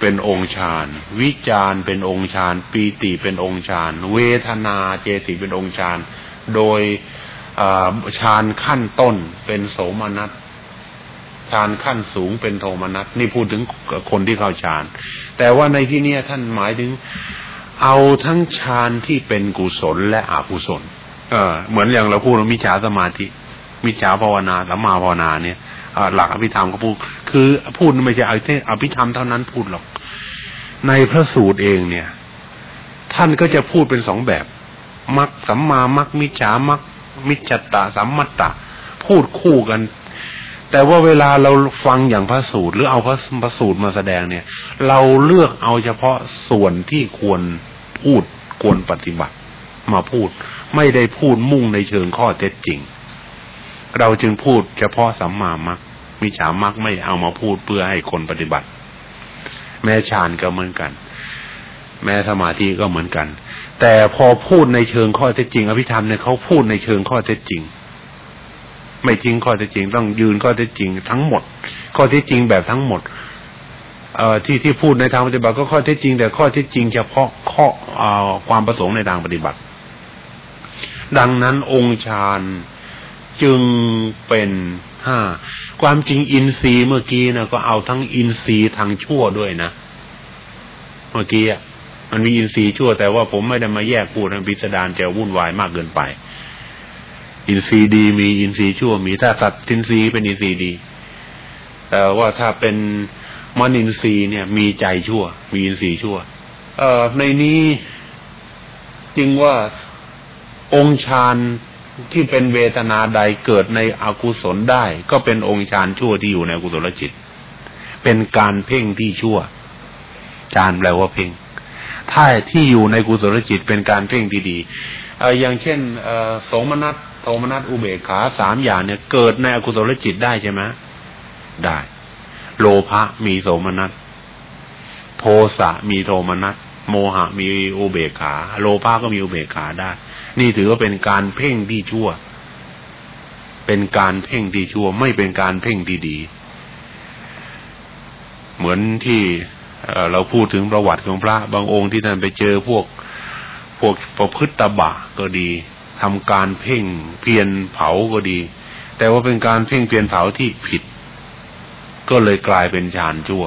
เป็นองค์ฌานวิจารเป็นองค์ฌานปีติเป็นองค์ฌานเวทนาเจสิเป็นองค์ฌานโดยฌานขั้นต้นเป็นโสมนัสฌานขั้นสูงเป็นโทมนัสนี่พูดถึงคนที่เข้าฌานแต่ว่าในที่นี้ท่านหมายถึง เอาทั้งฌานที่เป็นกุศลและอกุศล เออ เหมือนอย่างเราพูดมิจฉาสมาธิมิจฉาภาวนาสัมมาภาวนาเนี่ยหลักอภิธรรมเขาพูด คือพูดไม่ใช่อภิธรรมเท่านั้นพูดหรอก ในพระสูตรเองเนี่ย ท่านก็จะพูดเป็นสองแบบมักสัมมามักมิจฉามักมิจฉตาสัมมัตตาพูดคู่กัน แต่ว่าเวลาเราฟังอย่างพระสูตร หรือเอาพระพระสูตรมาแสดงเนี่ย เราเลือกเอาเฉพาะส่วนที่ควรพูดควรปฏิบัติมาพูด ไม่ได้พูดมุ่งในเชิงข้อเท็จจริง เราจึงพูดเฉพาะสัมมามักมิจฉามักไม่เอามาพูดเพื่อให้คนปฏิบัติ แม้ฌานก็เหมือนกัน แม้สมาธิก็เหมือนกัน แต่พอพูดในเชิงข้อเท็จจริง อภิธรรมเนี่ยเขาพูดในเชิงข้อเท็จจริง ไม่จริงข้อเท็จจริง ต้องยืนข้อเท็จจริงทั้งหมด ข้อเท็จจริงแบบทั้งหมดเอ่อที่ที่พูดในทางปฏิบัติก็ข้อเท็จจริง แต่ข้อเท็จจริงเฉพาะข้อเอ่อความประสงค์ในทางปฏิบัติ ดังนั้นองค์ฌานจึงเป็นห้าความจริงอินทรีย์เมื่อกี้นะก็เอาทั้งอินทรีย์ทางชั่วด้วยนะ เมื่อกี้มันมีอินทรีย์ชั่วแต่ว่าผมไม่ได้มาแยกพูดนะพิสดารจะวุ่นวายมากเกินไป อินทรีย์ดีมีอินทรีย์ชั่วมีถ้าสัตว์อินทรีย์เป็นอินทรีย์ดีแต่ว่าถ้าเป็นมนินทรีย์เนี่ย มีใจชั่ว มีอินทรีย์ชั่ว เอ่อในนี้จึงว่าองค์ฌานที่เป็นเวทนาใดเกิดในอกุศลได้ ก็เป็นองค์ฌานชั่วที่อยู่ในกุศลจิต เป็นการเพ่งที่ชั่วฌานแปลว่าเพ่งถ้าที่อยู่ในกุศลจิตเป็นการเพ่งที่ดีออย่างเช่นสมนัส โทมนัสอุเบกขาสามอย่างเนี่ย เกิดในอกุศลจิตได้ใช่ไหมได้ โลภะมีโสมนัสโทสะมีโทมนัสโมหะมีอุเบกขา โลภะก็มีอุเบกขาได้ นี่ถือว่าเป็นการเพ่งที่ชั่ว เป็นการเพ่งที่ชั่ว ไม่เป็นการเพ่งที่ดี เหมือนที่เราพูดถึงประวัติของพระบางองค์ที่ท่านไปเจอพวก พวกประพฤติบะก็ดี ทำการเพ่งเพียนเผาก็ดี แต่ว่าเป็นการเพ่งเพียนเผาที่ผิด ก็เลยกลายเป็นฌานชั่ว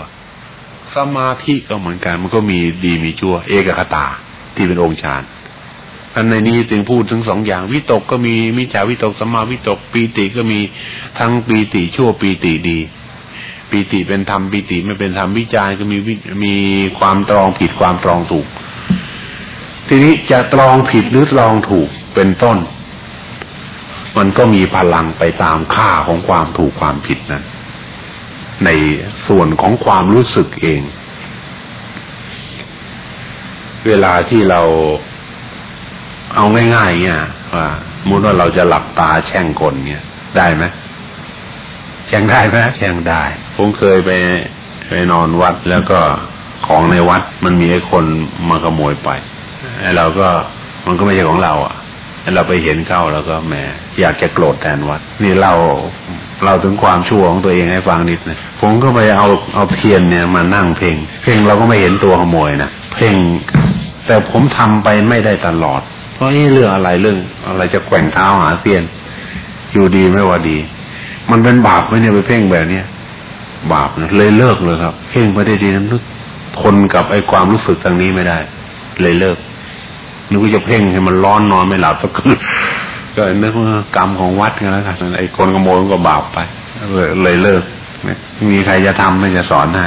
สมาธิก็เหมือนกันมันก็มีดีมีชั่ว เอกคตาที่เป็นองค์ฌานอันในนี้จึงพูดถึงสองอย่างวิตกก็มีมิจฉาวิตกสมาวิตกปีติก็มีทั้งปีติชั่วปีติดีปีติเป็นธรรมปีติไม่เป็นธรรมวิจารก็มีมีความตรองผิดความตรองถูก ทีนี้จะตรองผิดหรือตรองถูก เป็นต้น มันก็มีพลังไปตามค่าของความถูกความผิดนั้น ในส่วนของความรู้สึกเอง เวลาที่เราเอาง่ายๆเนี่ยว่ามุดว่าเราจะหลับตาแช่งคนเนี่ย ได้ไหมแช่งได้ไหมแช่งได้ ผมเคยไปไปนอนวัดแล้วก็ของในวัดมันมีไอ้คนมาขโมยไปไอ้เราก็มันก็ไม่ใช่ของเรา อะ เราไปเห็นเข้าแล้วก็แหมอยากจะโกรธแทนวัด นี่เราเราถึงความชั่วของตัวเองให้ฟังนิดนะผมก็ไปเอาเอาเทียนเนี่ยมานั่งเพ่งเพ่งเราก็ไม่เห็นตัวขโมยนะเพ่งแต่ผมทำไปไม่ได้ตลอด เพราะนี่เรื่องอะไรเรื่องอะไรจะแกว่งเท้าหาเซียน อยู่ดีไม่ว่าดี มันเป็นบาปไหมเนี่ยไปเพ่งแบบเนี้ยบาปนะเลยเลิกเลยครับ เพ่งไม่ได้ดีน้ำนึกทนกับไอ้ความรู้สึกทางนี้ไม่ได้ เลยเลิก นึกว่าจะเพ่งให้มันร้อนนอนไม่หลับสักคือก็นึกว่ากรรมของวัดกันแล้วกันไอ้คนขโมยก็บาปไปเลยเลิกมีใครจะทำไม่จะสอนให้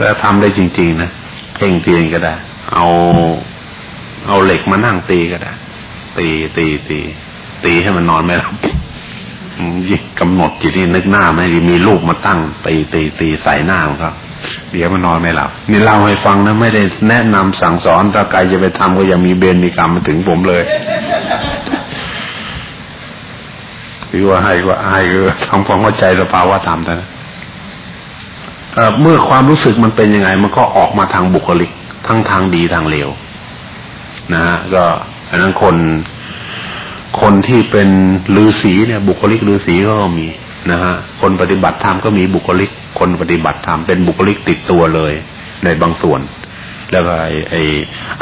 แล้วทำได้จริง ๆ นะเพ่งเพียงก็ได้ เอาเอาเหล็กมานั่งตีก็ได้ ตีตีตีตีให้มันนอนไม่หลับกำหนดจิตนี่นึกหน้าไม่ดีมีลูกมาตั้งตีตีตีใส่หน้ามันครับ เดี๋ยวมันนอนไม่หลับนี่เล่าให้ฟังนะไม่ได้แนะนำสั่งสอนถ้าใครจะไปทำก็ย่ามีเบนมีกรรมมาถึงผมเลยคือว่าให้ก็อายก็ทำความเข้าใจสภาวะธรรมนะเมื่อความรู้สึกมันเป็นยังไง มันก็ออกมาทางบุคลิก ทั้งทางดีทางเลวนะฮะก็อันนั้นคนคนที่เป็นฤาษีเนี่ย บุคลิกฤาษีก็มี นะฮะคนปฏิบัติธรรมก็มีบุคลิก คนปฏิบัติธรรมเป็นบุคลิกติดตัวเลย ในบางส่วน แล้วก็ไอไอ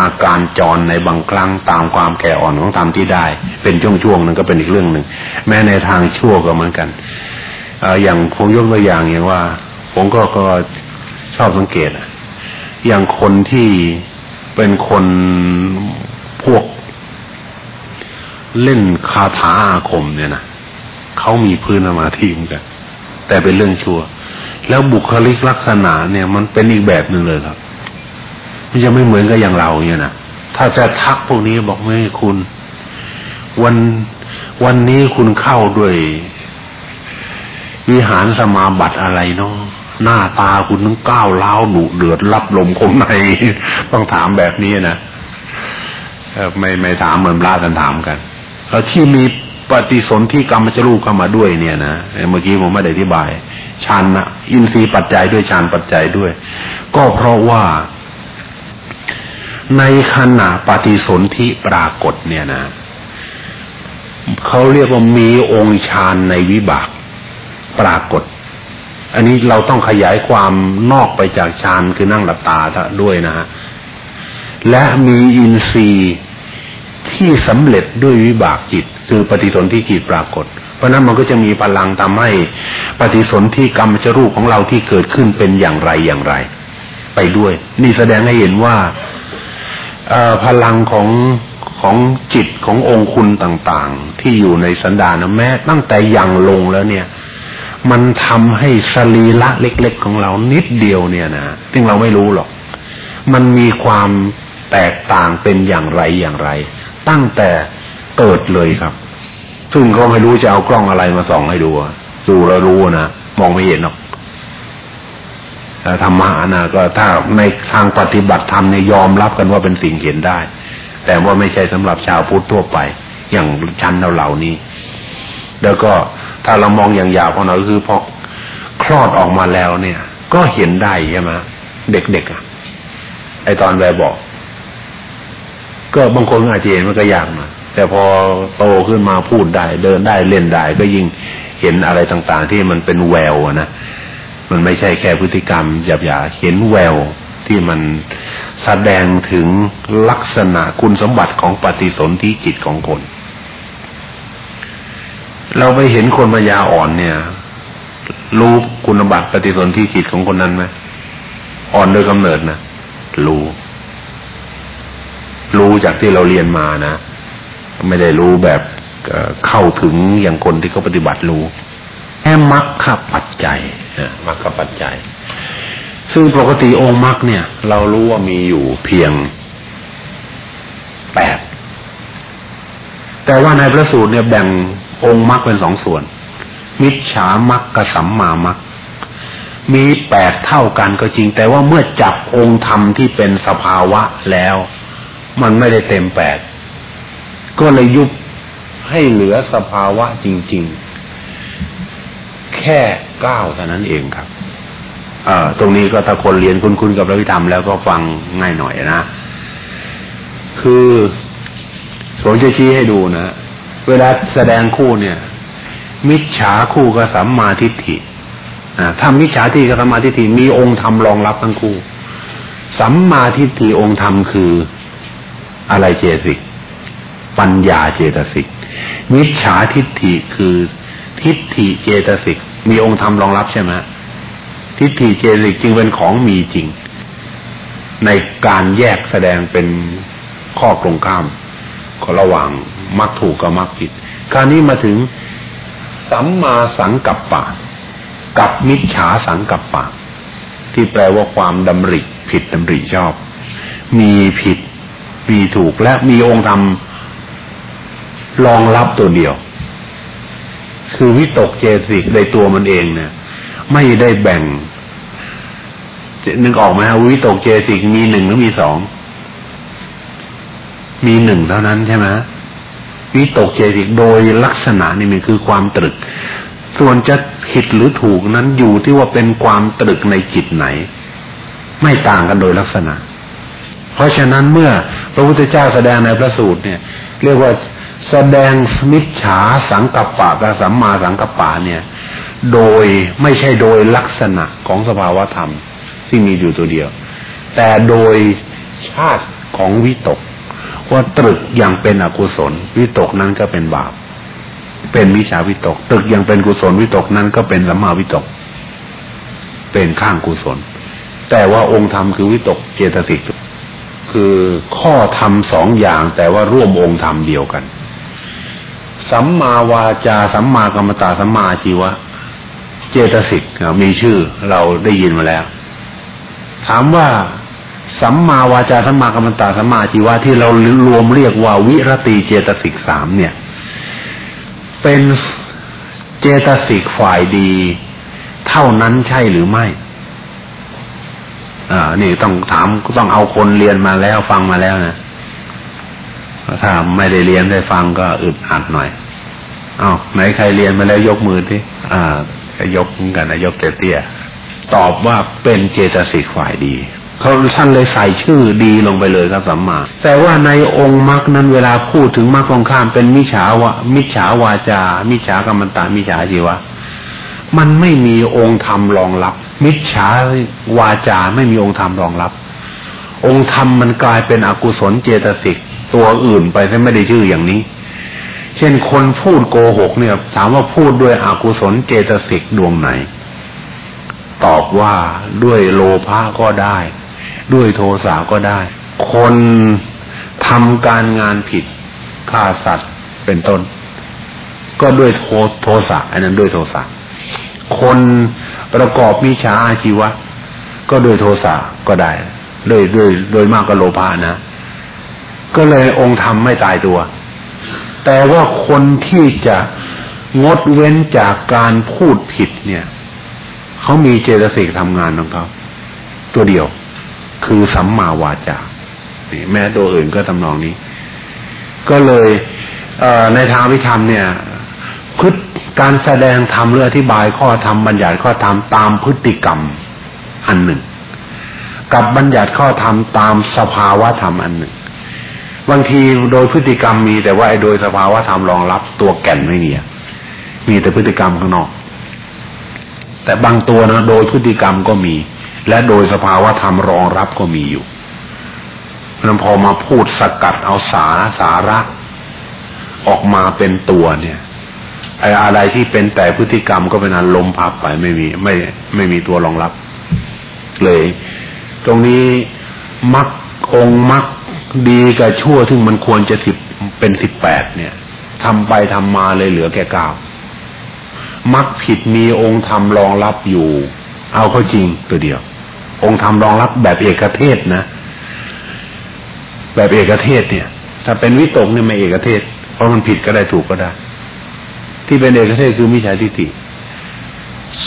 อาการจรในบางครั้งตามความแก่อ่อนของธรรมที่ได้ เป็นช่วงๆนั้นก็เป็นอีกเรื่องหนึ่งแม้ในทางชั่วก็เหมือนกันออย่างผมยกตัวอย่างอย่างว่า ผมก็ก็ชอบสังเกตอย่างคนที่เป็นคนพวกเล่นคาถาอาคมเนี่ยนะ เขามีพื้นมาทีมกันแต่เป็นเรื่องชัวแล้วบุคลิกลักษณะเนี่ย มันเป็นอีกแบบหนึ่งเลยครับ มันจะไม่เหมือนกับอย่างเราเนี่ยนะถ้าจะทักพวกนี้บอกไม่คุณ วันวันนี้คุณเข้าด้วยวิหารสมาบัติอะไรเนาะหน้าตาคุณต้องก้าวเล้าหนุเดือดรับลมคมในต้องถามแบบนี้นะไม่ไม่ถามเหมือนพระท่านถามกันแล้วที่มี ปฏิสนธิกรรมจรูปเข้ามาด้วยเนี่ยนะเมื่อกี้ผมไม่ได้อธิบายฌานนะอินทรีย์ปัจจัยด้วยฌานปัจจัยด้วย ก็เพราะว่า ในขณะปฏิสนธิปรากฏเนี่ยนะเขาเรียกว่ามีองค์ฌานในวิบากปรากฏ อันนี้เราต้องขยายความนอกไปจากฌานคือนั่งหลับตาด้วยนะฮะและมีอินทรีย์ ที่สำเร็จด้วยวิบากจิต คือปฏิสนธิจิตปรากฏ เพราะนั้นมันก็จะมีพลังทำให้ปฏิสนธิกรรมจรูปของเราที่เกิดขึ้นเป็นอย่างไรอย่างไร ไปด้วย นี่แสดงให้เห็นว่าพลังของของจิตขององค์คุณต่างๆ ที่อยู่ในสันดานแม้ตั้งแต่ยังลงแล้วเนี่ย มันทำให้สรีละเล็ก ๆ ของเรานิดเดียวเนี่ยนะซึ่งเราไม่รู้หรอก มันมีความแตกต่างเป็นอย่างไรอย่างไร ตั้งแต่เกิดเลยครับ ซึ่งก็ไม่รู้จะเอากล้องอะไรมาส่องให้ดูดูแล้วรู้นะมองไม่เห็นหรอกแต่ธรรมะนะก็ถ้าในทางปฏิบัติธรรมเนี่ยยอมรับกันว่าเป็นสิ่งเห็นได้ แต่ว่าไม่ใช่สำหรับชาวพุทธทั่วไป อย่างชั้นเราเหล่านี้ แล้วก็ถ้าเรามองอย่างยาวของเราคือพอคลอดออกมาแล้วเนี่ย ก็เห็นได้ใช่ไหมเด็กๆอะไอตอนแบบบอก ก็บางคนอาจจะเห็นมันก็ยากมาแต่พอโตขึ้นมาพูดได้ เดินได้เล่นได้ก็ยิ่งเห็นอะไรต่างๆ ที่มันเป็นแววนะมันไม่ใช่แค่พฤติกรรมหยาบๆเห็นแววที่มันแสดงถึงลักษณะคุณสมบัติของปฏิสนธิจิตของคน เราไปเห็นคนปัญญาอ่อนเนี่ย รู้คุณบัตรปฏิสนธิจิตของคนนั้นไหมอ่อนโดยกำเนิดนะรู้ รู้จากที่เราเรียนมานะ ไม่ได้รู้แบบเข้าถึงอย่างคนที่เขาปฏิบัติรู้แค่มรรคปัจจัยมรรคปัจจัย ซึ่งปกติองค์มรรคเนี่ย เรารู้ว่ามีอยู่เพียงแปดแต่ว่าในพระสูตรเนี่ยแบ่งองค์มรรคเป็นสองส่วน มิจฉามรรคกับสัมมามรรคมีแปดเท่ากันก็จริง แต่ว่าเมื่อจับองค์ธรรมที่เป็นสภาวะแล้ว มันไม่ได้เต็มแปดก็เลยยุบให้เหลือสภาวะจริง ๆ แค่เก้าเท่านั้นเองครับ เอ่อตรงนี้ก็ถ้าคนเรียนคุ้นๆกับพระวิธรรมแล้วก็ฟังง่ายหน่อยนะ คือผมจะชี้ให้ดูนะ เวลาแสดงคู่เนี่ย มิจฉาคู่กับสัมมาทิฏฐิถ้ามิจฉาทิฏฐิกับสัมมาทิฏฐิมีองค์ธรรมรองรับทั้งคู่ สัมมาทิฏฐิองค์ธรรมคือ อะไรเจสิก ปัญญาเจตสิกมิจฉาทิฏฐิคือทิฏฐิเจตสิก มีองค์ธรรมรองรับใช่ไหมทิฏฐิเจตสิกจึงเป็นของมีจริง ในการแยกแสดงเป็นข้อตรงข้ามก็ระหว่างมรรคถูกกับมรรคผิด คราวนี้มาถึงสัมมาสังกัปปะ กับมิจฉาสังกัปปะ ที่แปลว่าความดำริผิดดำริชอบ มีผิด มีถูกและมีองค์ธรรมรองรับตัวเดียว คือวิตกเจสิกในตัวมันเองเนี่ย ไม่ได้แบ่งนึกออกไหมฮะวิตกเจสิกมีหนึ่งหรือมีสองมีหนึ่งเท่านั้นใช่ไหมวิตกเจติกโดยลักษณะนี่มันคือความตรึก ส่วนจะผิดหรือถูกนั้นอยู่ที่ว่าเป็นความตรึกในจิตไหน ไม่ต่างกันโดยลักษณะ เพราะฉะนั้นเมื่อ ระพุทธเจ้าแสดงในพระสูตรเนี่ย เรียกว่าแสดงมิจฉาสังกัปปะกับสัมมาสังกัปปะเนี่ย โดยไม่ใช่โดยลักษณะของสภาวธรรมที่มีอยู่ตัวเดียว แต่โดยชาติของวิตก ว่าตรึกอย่างเป็นอกุศล วิตกนั้นก็เป็นบาป เป็นวิชาวิตก ตรึกอย่างเป็นกุศลวิตกนั้นก็เป็นสัมมาวิตก เป็นข้างกุศล แต่ว่าองค์ธรรมคือวิตกเจตสิก คือข้อธรรมสองอย่างแต่ว่าร่วมองค์ธรรมเดียวกัน สัมมาวาจา สัมมากรรมตาสัมมาชีวะ เจตสิกมีชื่อเราได้ยินมาแล้ว ถามว่าสัมมาวาจาสัมมากรรมตาสัมมาจีวะที่เรารวมเรียกว่าวิรติเจตสิกสามเนี่ย เป็นเจตสิกฝ่ายดี เท่านั้นใช่หรือไม่ อ่า นี่ต้องถามต้องเอาคนเรียนมาแล้วฟังมาแล้วนะถ้าไม่ได้เรียนได้ฟังก็อึดอัดหน่อยอา้าวไหนใครเรียนมาแล้วยกมือที่อ่ายกกันนะยกเตี้ยตอบว่าเป็นเจตสิกฝ่ายดีเขาท่านเลยใส่ชื่อดีลงไปเลยครับสัมมา แต่ว่าในองค์มรรคนั้นเวลาพูดถึงมรรคตรงข้ามเป็นมิจฉาวะมิจฉาวาจา มิจฉากรรมตามิจฉาจีวะ มันไม่มีองค์ธรรมรองรับ มิจฉาวาจาไม่มีองค์ธรรมรองรับ องค์ธรรมมันกลายเป็นอกุศลเจตสิกตัวอื่นไปแต่ไม่ได้ชื่ออย่างนี้ เช่นคนพูดโกหกเนี่ย ถามว่าพูดด้วยอกุศลเจตสิกดวงไหน ตอบว่าด้วยโลภะก็ได้ ด้วยโทสะก็ได้ คนทำการงานผิดฆ่าสัตว์เป็นต้น ก็ด้วยโทโทสะอันนั้นด้วยโทสะ คนประกอบมิชาอาชีวะ ก็โดยโทสะก็ได้ด้วยด้วยโดยมากก็โลภานะ ก็เลยองค์ธรรมไม่ตายตัว แต่ว่าคนที่จะงดเว้นจากการพูดผิดเนี่ย เขามีเจตสิกทำงานของเขาตัวเดียว คือสัมมาวาจาแม้ตัวอื่นก็ทำนองนี้ ก็เลยเในทางวิธรรมเนี่ย พฤติการแสดงธรรมหรืออธิบายข้อธรรมบัญญัติข้อธรรมตามพฤติกรรมอันหนึ่ง กับบัญญัติข้อธรรมตามสภาวะธรรมอันหนึ่ง บางทีโดยพฤติกรรมมีแต่ว่าไอ้โดยสภาวะธรรมรองรับตัวแก่นไม่มีมีแต่พฤติกรรมข้างนอก แต่บางตัวนะโดยพฤติกรรมก็มี และโดยสภาวะธรรมรองรับก็มีอยู่นั้นพอมาพูดสกัดเอาสาสาระ ออกมาเป็นตัวเนี่ย ไอ้อะไรที่เป็นแต่พฤติกรรมก็เป็นอันลมพับไปไม่มี ไม่ไม่มีตัวรองรับ เลย ตรงนี้มักองมักดีกับชั่ว ซึ่งมันควรจะสิบเป็นสิบแปดเนี่ยทำไปทำมาเลยเหลือแค่เก้ามักผิดมีองค์ธรรมรองรับอยู่ เอาเข้าจริงตัวเดียว องค์ธรรมรองรับแบบเอกเทศนะ แบบเอกเทศเนี่ย ถ้าเป็นวิตกเนี่ยไม่เอกเทศ เพราะมันผิดก็ได้ถูกก็ได้ ที่เป็นเอกเทศคือมิจฉาทิฏฐิ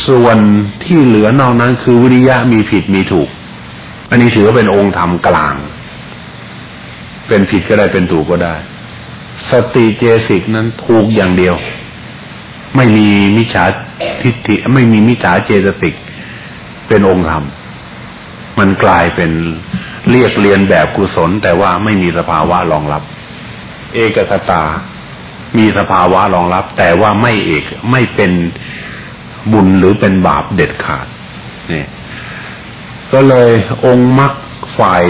ส่วนที่เหลือนอกนั้นคือวิริยะมีผิดมีถูก อันนี้ถือว่าเป็นองค์ธรรมกลาง เป็นผิดก็ได้เป็นถูกก็ได้ สติเจสิกนั้นถูกอย่างเดียว ไม่มีมิจฉาทิฏฐิไม่มีมิจฉาเจตสิก เป็นองค์ธรรมมันกลายเป็นเรียกเรียนแบบกุศล แต่ว่าไม่มีสภาวะรองรับ เอกคตา มีสภาวะรองรับ แต่ว่าไม่เอกไม่เป็นบุญหรือเป็นบาปเด็ดขาดนี่ก็เลยองค์มรรคฝ่าย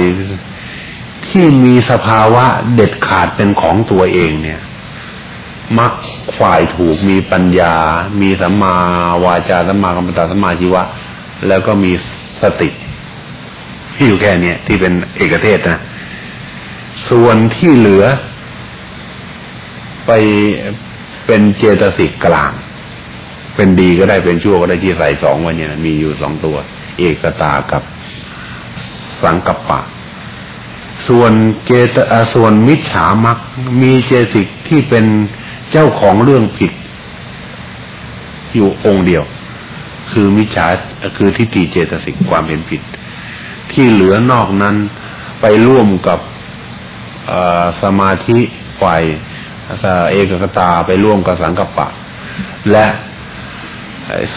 ที่มีสภาวะเด็ดขาดเป็นของตัวเองเนี่ยมักฝ่ายถูกมีปัญญา มีสัมมาวาจาสัมมากรรมตาสัมมาชีวะ แล้วก็มีสติที่อยู่แค่นี้ที่เป็นเอกเทศนะ ส่วนที่เหลือ ไปเป็นเจตสิกกลาง เป็นดีก็ได้เป็นชั่วก็ได้ที่ใส่สองวันเนี่ยมีอยู่สองตัว เอกตากับสังกัปปะ ส่วนเจตส่วนมิจฉามักมีเจสิกที่เป็นเจ้าของเรื่องผิด อยู่องค์เดียว คือมิจฉาคือทิฏฐิเจตสิกความเห็นผิด ที่เหลือนอกนั้นไปร่วมกับสมาธิฝ่าย เอกกตาไปร่วมกับสังกปะ และ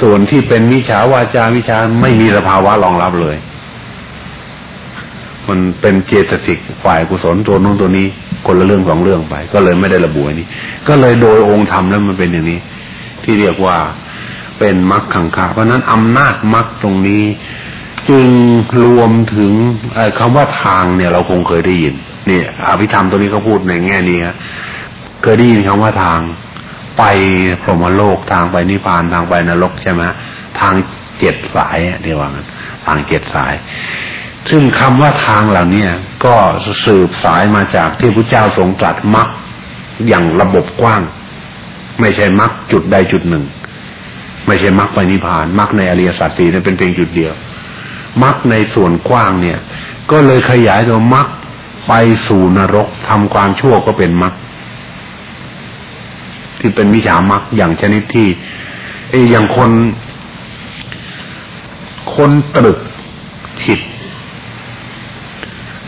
ส่วนที่เป็นมิจฉาวาจามิจฉาไม่มีสภาวะรองรับเลย มันเป็นเจตสิกฝ่ายกุศลตัวนู้นตัวนี้ คนละเรื่องสองเรื่องไป ก็เลยไม่ได้ระบุนี้ ก็เลยโดยองค์ธรรมแล้วมันเป็นอย่างนี้ ที่เรียกว่าเป็นมรรคขังคาเพราะนั้นอำนาจมรรคตรงนี้ จึงรวมถึงคำว่าทางเนี่ย เราคงเคยได้ยินนี่อภิธรรมตัวนี้เขาพูดในแง่นี้ เคยได้ยินคำว่าทางไปพรหมโลกทางไปนิพพานทางไปนรกใช่ไหมทางเจ็ดสายเดียวกันทางเจ็ดสาย ซึ่งคำว่าทางเหล่านี้ก็สืบสายมาจากที่พระเจ้าทรงตรัสมรรคอย่างระบบกว้าง ไม่ใช่มรรคจุดใดจุดหนึ่ง ไม่ใช่มรรคไปนิพพานมรรคในอริยสัจสี่นั้นเป็นเพียงจุดเดียวมรรคในส่วนกว้างเนี่ย ก็เลยขยายตัวมรรคไปสู่นรกทำความชั่วก็เป็นมรรค ที่เป็นมิจฉามรรคอย่างชนิดที่เออย่างคน คนตรึกผิด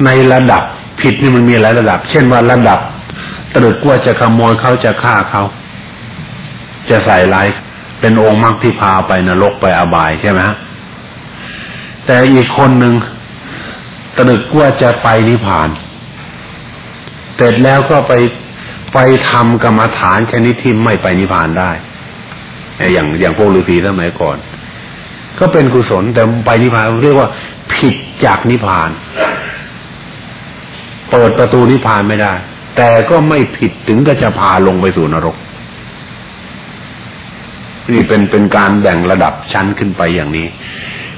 ในระดับผิดนี่มันมีหลายระดับ เช่นว่าระดับ ตรึกว่าจะขโมยเขาจะฆ่าเขา จะใส่ลายเป็นองค์มรรคที่พาไปนรกไปอบายใช่ไหมฮะแต่อีกคนหนึ่งตรึกว่าจะไปนิพพาน เสร็จแล้วก็ไป ไปทำกรรมฐานชนิดที่ไม่ไปนิพพานได้อย่างอย่างพวกฤาษีสมัยก่อน ก็เป็นกุศลแต่ไปนิพพานเรียกว่า ผิดจากนิพพาน เปิดประตูนิพพานไม่ได้ แต่ก็ไม่ผิดถึงก็จะพาลงไปสู่นรก นี่เป็นเป็นการแบ่งระดับชั้นขึ้นไปอย่างนี้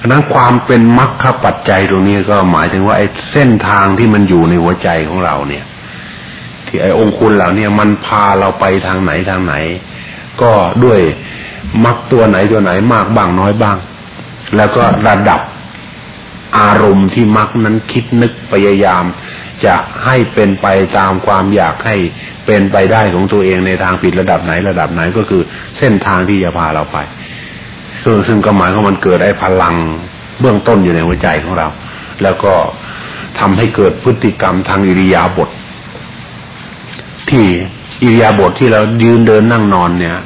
ฉะนั้นความเป็นมรรคปัจจัยตรงนี้ก็หมายถึงว่าไอ้เส้นทางที่มันอยู่ในหัวใจของเราเนี่ย ที่ไอ้องคุณเหล่านี้มันพาเราไปทางไหนทางไหน ก็ด้วยมรรคตัวไหนตัวไหนมากบ้างน้อยบ้าง แล้วก็ระดับอารมณ์ที่มรรคนั้นคิดนึกพยายาม จะให้เป็นไปตามความอยากให้เป็นไปได้ของตัวเองในทางผิดระดับไหนระดับไหนก็คือเส้นทางที่จะพาเราไป ซึ่งซึ่งก็หมายว่ามันเกิดไอ้พลังเบื้องต้นอยู่ในหัวใจของเรา แล้วก็ทำให้เกิดพฤติกรรมทางอิริยาบถ ที่อิริยาบถทที่เรายืนเดินนั่งนอนเนี่ย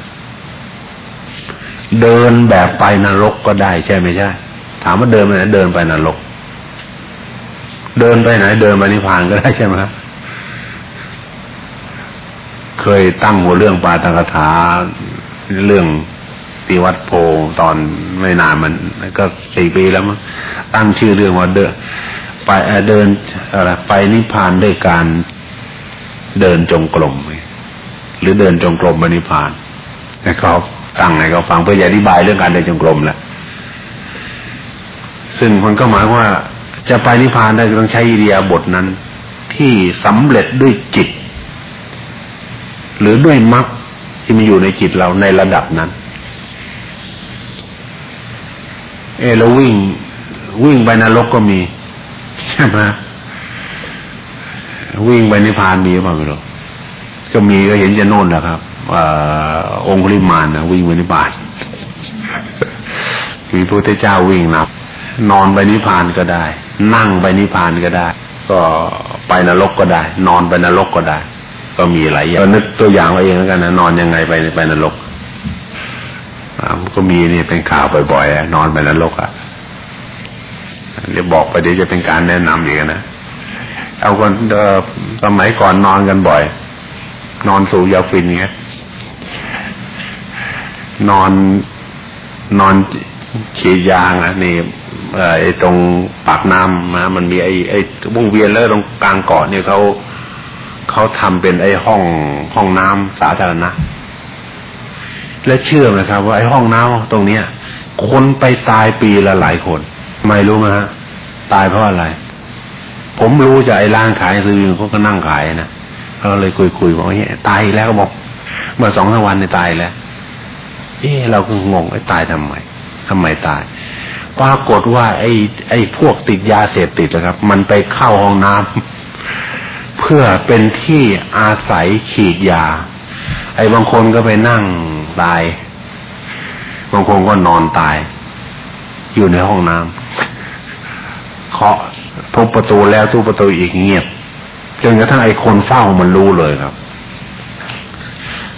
เดินแบบไปนรกก็ได้ใช่ไหมใช่ ถามว่าเดินไปไหนเดินไปนรก เดินไปไหน เดินไปนิพพานก็ได้ใช่ไหมเคยตั้งหัวเรื่องปาตกถาเรื่องตีวัดโพตอนไม่นานมันก็สี่ปีแล้วมั้งตั้งชื่อเรื่องว่าเดินไปเดินอะไรไปนิพพานด้วยการ เดินจงกรมหรือเดินจงกรมไปนิพานนะครับตั้งให้เขาฟังเพื่อจะอธิบายเรื่องการเดินจงกรมแหละซึ่งมันก็หมายว่าจะไปนิพพานได้ต้องใช้อิริยาบถนั้น ที่สำเร็จด้วยจิต หรือด้วยมรรคที่มีอยู่ในจิตเราในระดับนั้น เอแล้ววิ่งวิ่งไปนรกก็มี ใช่ไหม วิ่งไปนิพพานมีหรือเปล่าไม่รู้ก็มีก็เห็นจะโน่นแหละครับอองคุลิมานนะวิ่งไปนิพพานมีพระพุทธเจ้าวิ่งนับ นอนไปนิพพานก็ได้ นั่งไปนิพพานก็ได้ ก็ไปนรกก็ได้ นอนไปนรกก็ได้ ก็มีหลายอย่างนึกตัวอย่างเอาเองแล้วกันนะนอนยังไงไปไปนรกก็มีนี่เป็นข่าวบ่อยๆนอนไปนรกอะเดี๋ยวบอกไปเดี๋ยวจะเป็นการแนะนำอีกนะ เอาคนสมัยก่อนนอนกันบ่อย นอนสูยาฟินเงี้ยนอนนอนขีดยางอะนี่ไอ้ตรงปากน้ำนะมันมีไอ้ไอ้วงเวียนแล้วตรงกลางเกาะเนี่ยเขาเขาทำเป็นไอ้ห้องห้องน้ำสาธารณะและเชื่อไหมครับ ว่าไอ้ห้องน้ำตรงเนี้ยคนไปตายปีละหลายคน ไม่รู้ไหมฮะ ตายเพราะอะไร ผมรู้จากไอ้ร้านขายซื้อเขาก็นั่งขายนะเขาเลยคุยคุยบอกว่าตายแล้วก็บอกเมื่อสองสามวันในตายแล้ว เออเราก็งงไอ้ตายทำไมทำไมตายปรากฏว่า ไอ้ไอ้พวกติดยาเสพติดนะครับ มันไปเข้าห้องน้ำเพื่อเป็นที่อาศัยฉีดยา ไอ้บางคนก็ไปนั่งตาย บางคนก็นอนตาย อยู่ในห้องน้ำเคาะ ทุบประตูแล้วทุบประตูอีกเงียบจนกระทั่งไอ้คนเฝ้ามันรู้เลยครับ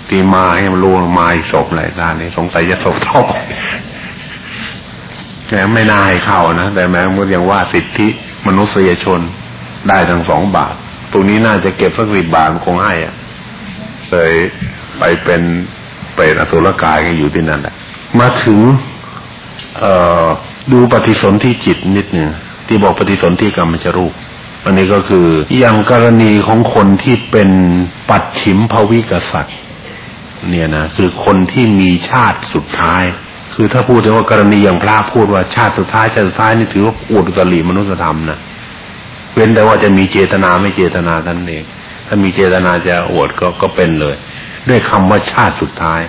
ตีมาให้มันรู้มาศพอะไรด้านนี้สงสัยจะศพท่อแต่ไม่น่าให้เข้านะแต่แม้เมื่อยังว่าสิทธิมนุษยชนได้ทั้งสองบาทตรงนี้น่าจะเก็บสักสิบบาทคงให้อะเลยไปเป็นเปรตอสุรกายกันอยู่ที่นั่นแหละมาถึง เอ่อดูปฏิสนธิจิตนิดหนึ่ง ที่บอกปฏิสนธิกรรมจะรูปอันนี้ก็คืออย่างกรณีของคนที่เป็นปัดฉิมภวิกษัตริย์เนี่ยนะคือคนที่มีชาติสุดท้าย คือถ้าพูดถึงว่ากรณีอย่างพระพูดว่าชาติสุดท้ายชาติสุดท้ายนี่ถือว่าอวดตริมนุษยธรรมนะเว้นแต่ว่าจะมีเจตนาไม่เจตนาท่านเองถ้ามีเจตนาจะอวดก็ก็เป็นเลย ด้วยคำว่าชาติสุดท้าย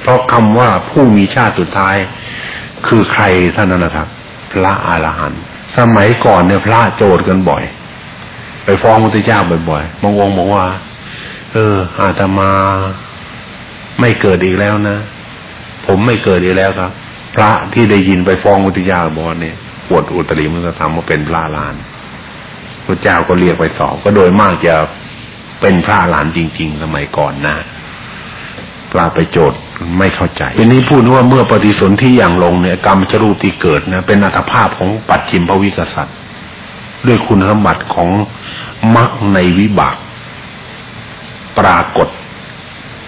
เพราะคำว่าผู้มีชาติสุดท้าย คือใครท่านนั้นนะครับ พระอรหันต์ สมัยก่อนเนี่ยพระโจทย์กันบ่อย ไปฟ้องพระเจ้าบ่อยๆบางองค์บอกว่า เออ อาตมาไม่เกิดอีกแล้วนะ ผมไม่เกิดอีกแล้วครับ พระที่ได้ยินไปฟ้องพุทธเจ้าบอกเนี่ยปวดอุตริมันจะทำว่าเป็นพระลานพระเจ้าก็เรียกไปสอบก็โดยมากจะเป็นพระลานจริง ๆ สมัยก่อนนะ ปลาไปโจทย์ไม่เข้าใจทีนี้พูดว่าเมื่อปฏิสนธิอย่างลงเนี่ยกรรมจรูตีเกิดนะเป็นอัตภาพของปัจฉิมภวิกษัตริย์ด้วยคุณสมบัติของมรรคในวิบาก ปรากฏ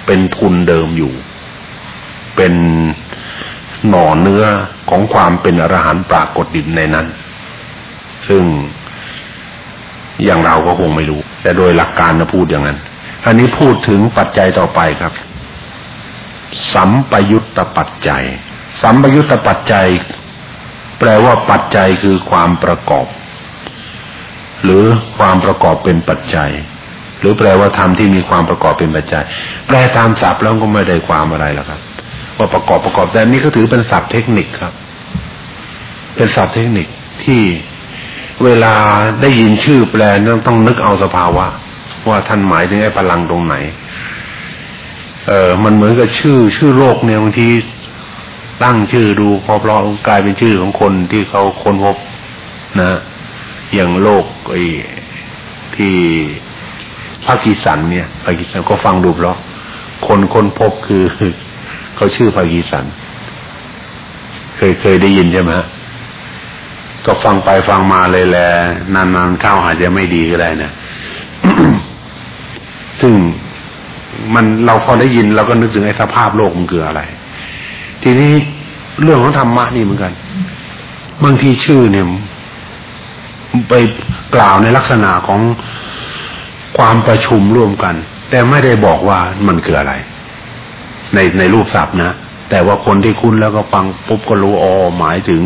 เป็นทุนเดิมอยู่ เป็นหน่อเนื้อของความเป็นอรหันต์ปรากฏดินในนั้น ซึ่งอย่างเราก็คงไม่รู้ แต่โดยหลักการนะพูดอย่างนั้น อันนี้พูดถึงปัจจัยต่อไปครับ สัมปยุตตปัจจัย สัมปยุตตปัจจัย แปลว่าปัจจัยคือความประกอบ หรือความประกอบเป็นปัจจัย หรือแปลว่าธรรมที่มีความประกอบเป็นปัจจัย แปลตามศัพท์แล้วก็ไม่ได้ความอะไรหรอกครับ ว่าประกอบประกอบแต่นี้ก็ถือเป็นศัพท์เทคนิคครับ เป็นศัพท์เทคนิคที่เวลาได้ยินชื่อแปลต้องต้องนึกเอาสภาวะว่าท่านหมายถึงไอ้พลังตรงไหน เออมันเหมือนกับชื่อชื่อโลกเนี่ยบางทีตั้งชื่อดูพอเพราะกลายเป็นชื่อของคนที่เขาค้นพบนะ อย่างโลกไอ้ที่พากีสันเนี่ยพากีสันก็ฟังดูเพราะคนค้นพบคือเขาชื่อพากีสัน เคยเคยได้ยินใช่ไหมก็ฟังไปฟังมาเลยแหละนานๆเข้าอาจจะไม่ดีก็ได้นะซึ่ง มันเราพอได้ยินเราก็นึกถึงไอ้สภาพโลกมันคืออะไร ทีนี้เรื่องของธรรมะนี่เหมือนกัน บางทีชื่อเนี่ย ไปกล่าวในลักษณะของความประชุมร่วมกัน แต่ไม่ได้บอกว่ามันคืออะไร ในในรูปศัพท์นะแต่ว่าคนที่คุ้นแล้วก็ฟังปุ๊บก็รู้อ๋อหมายถึง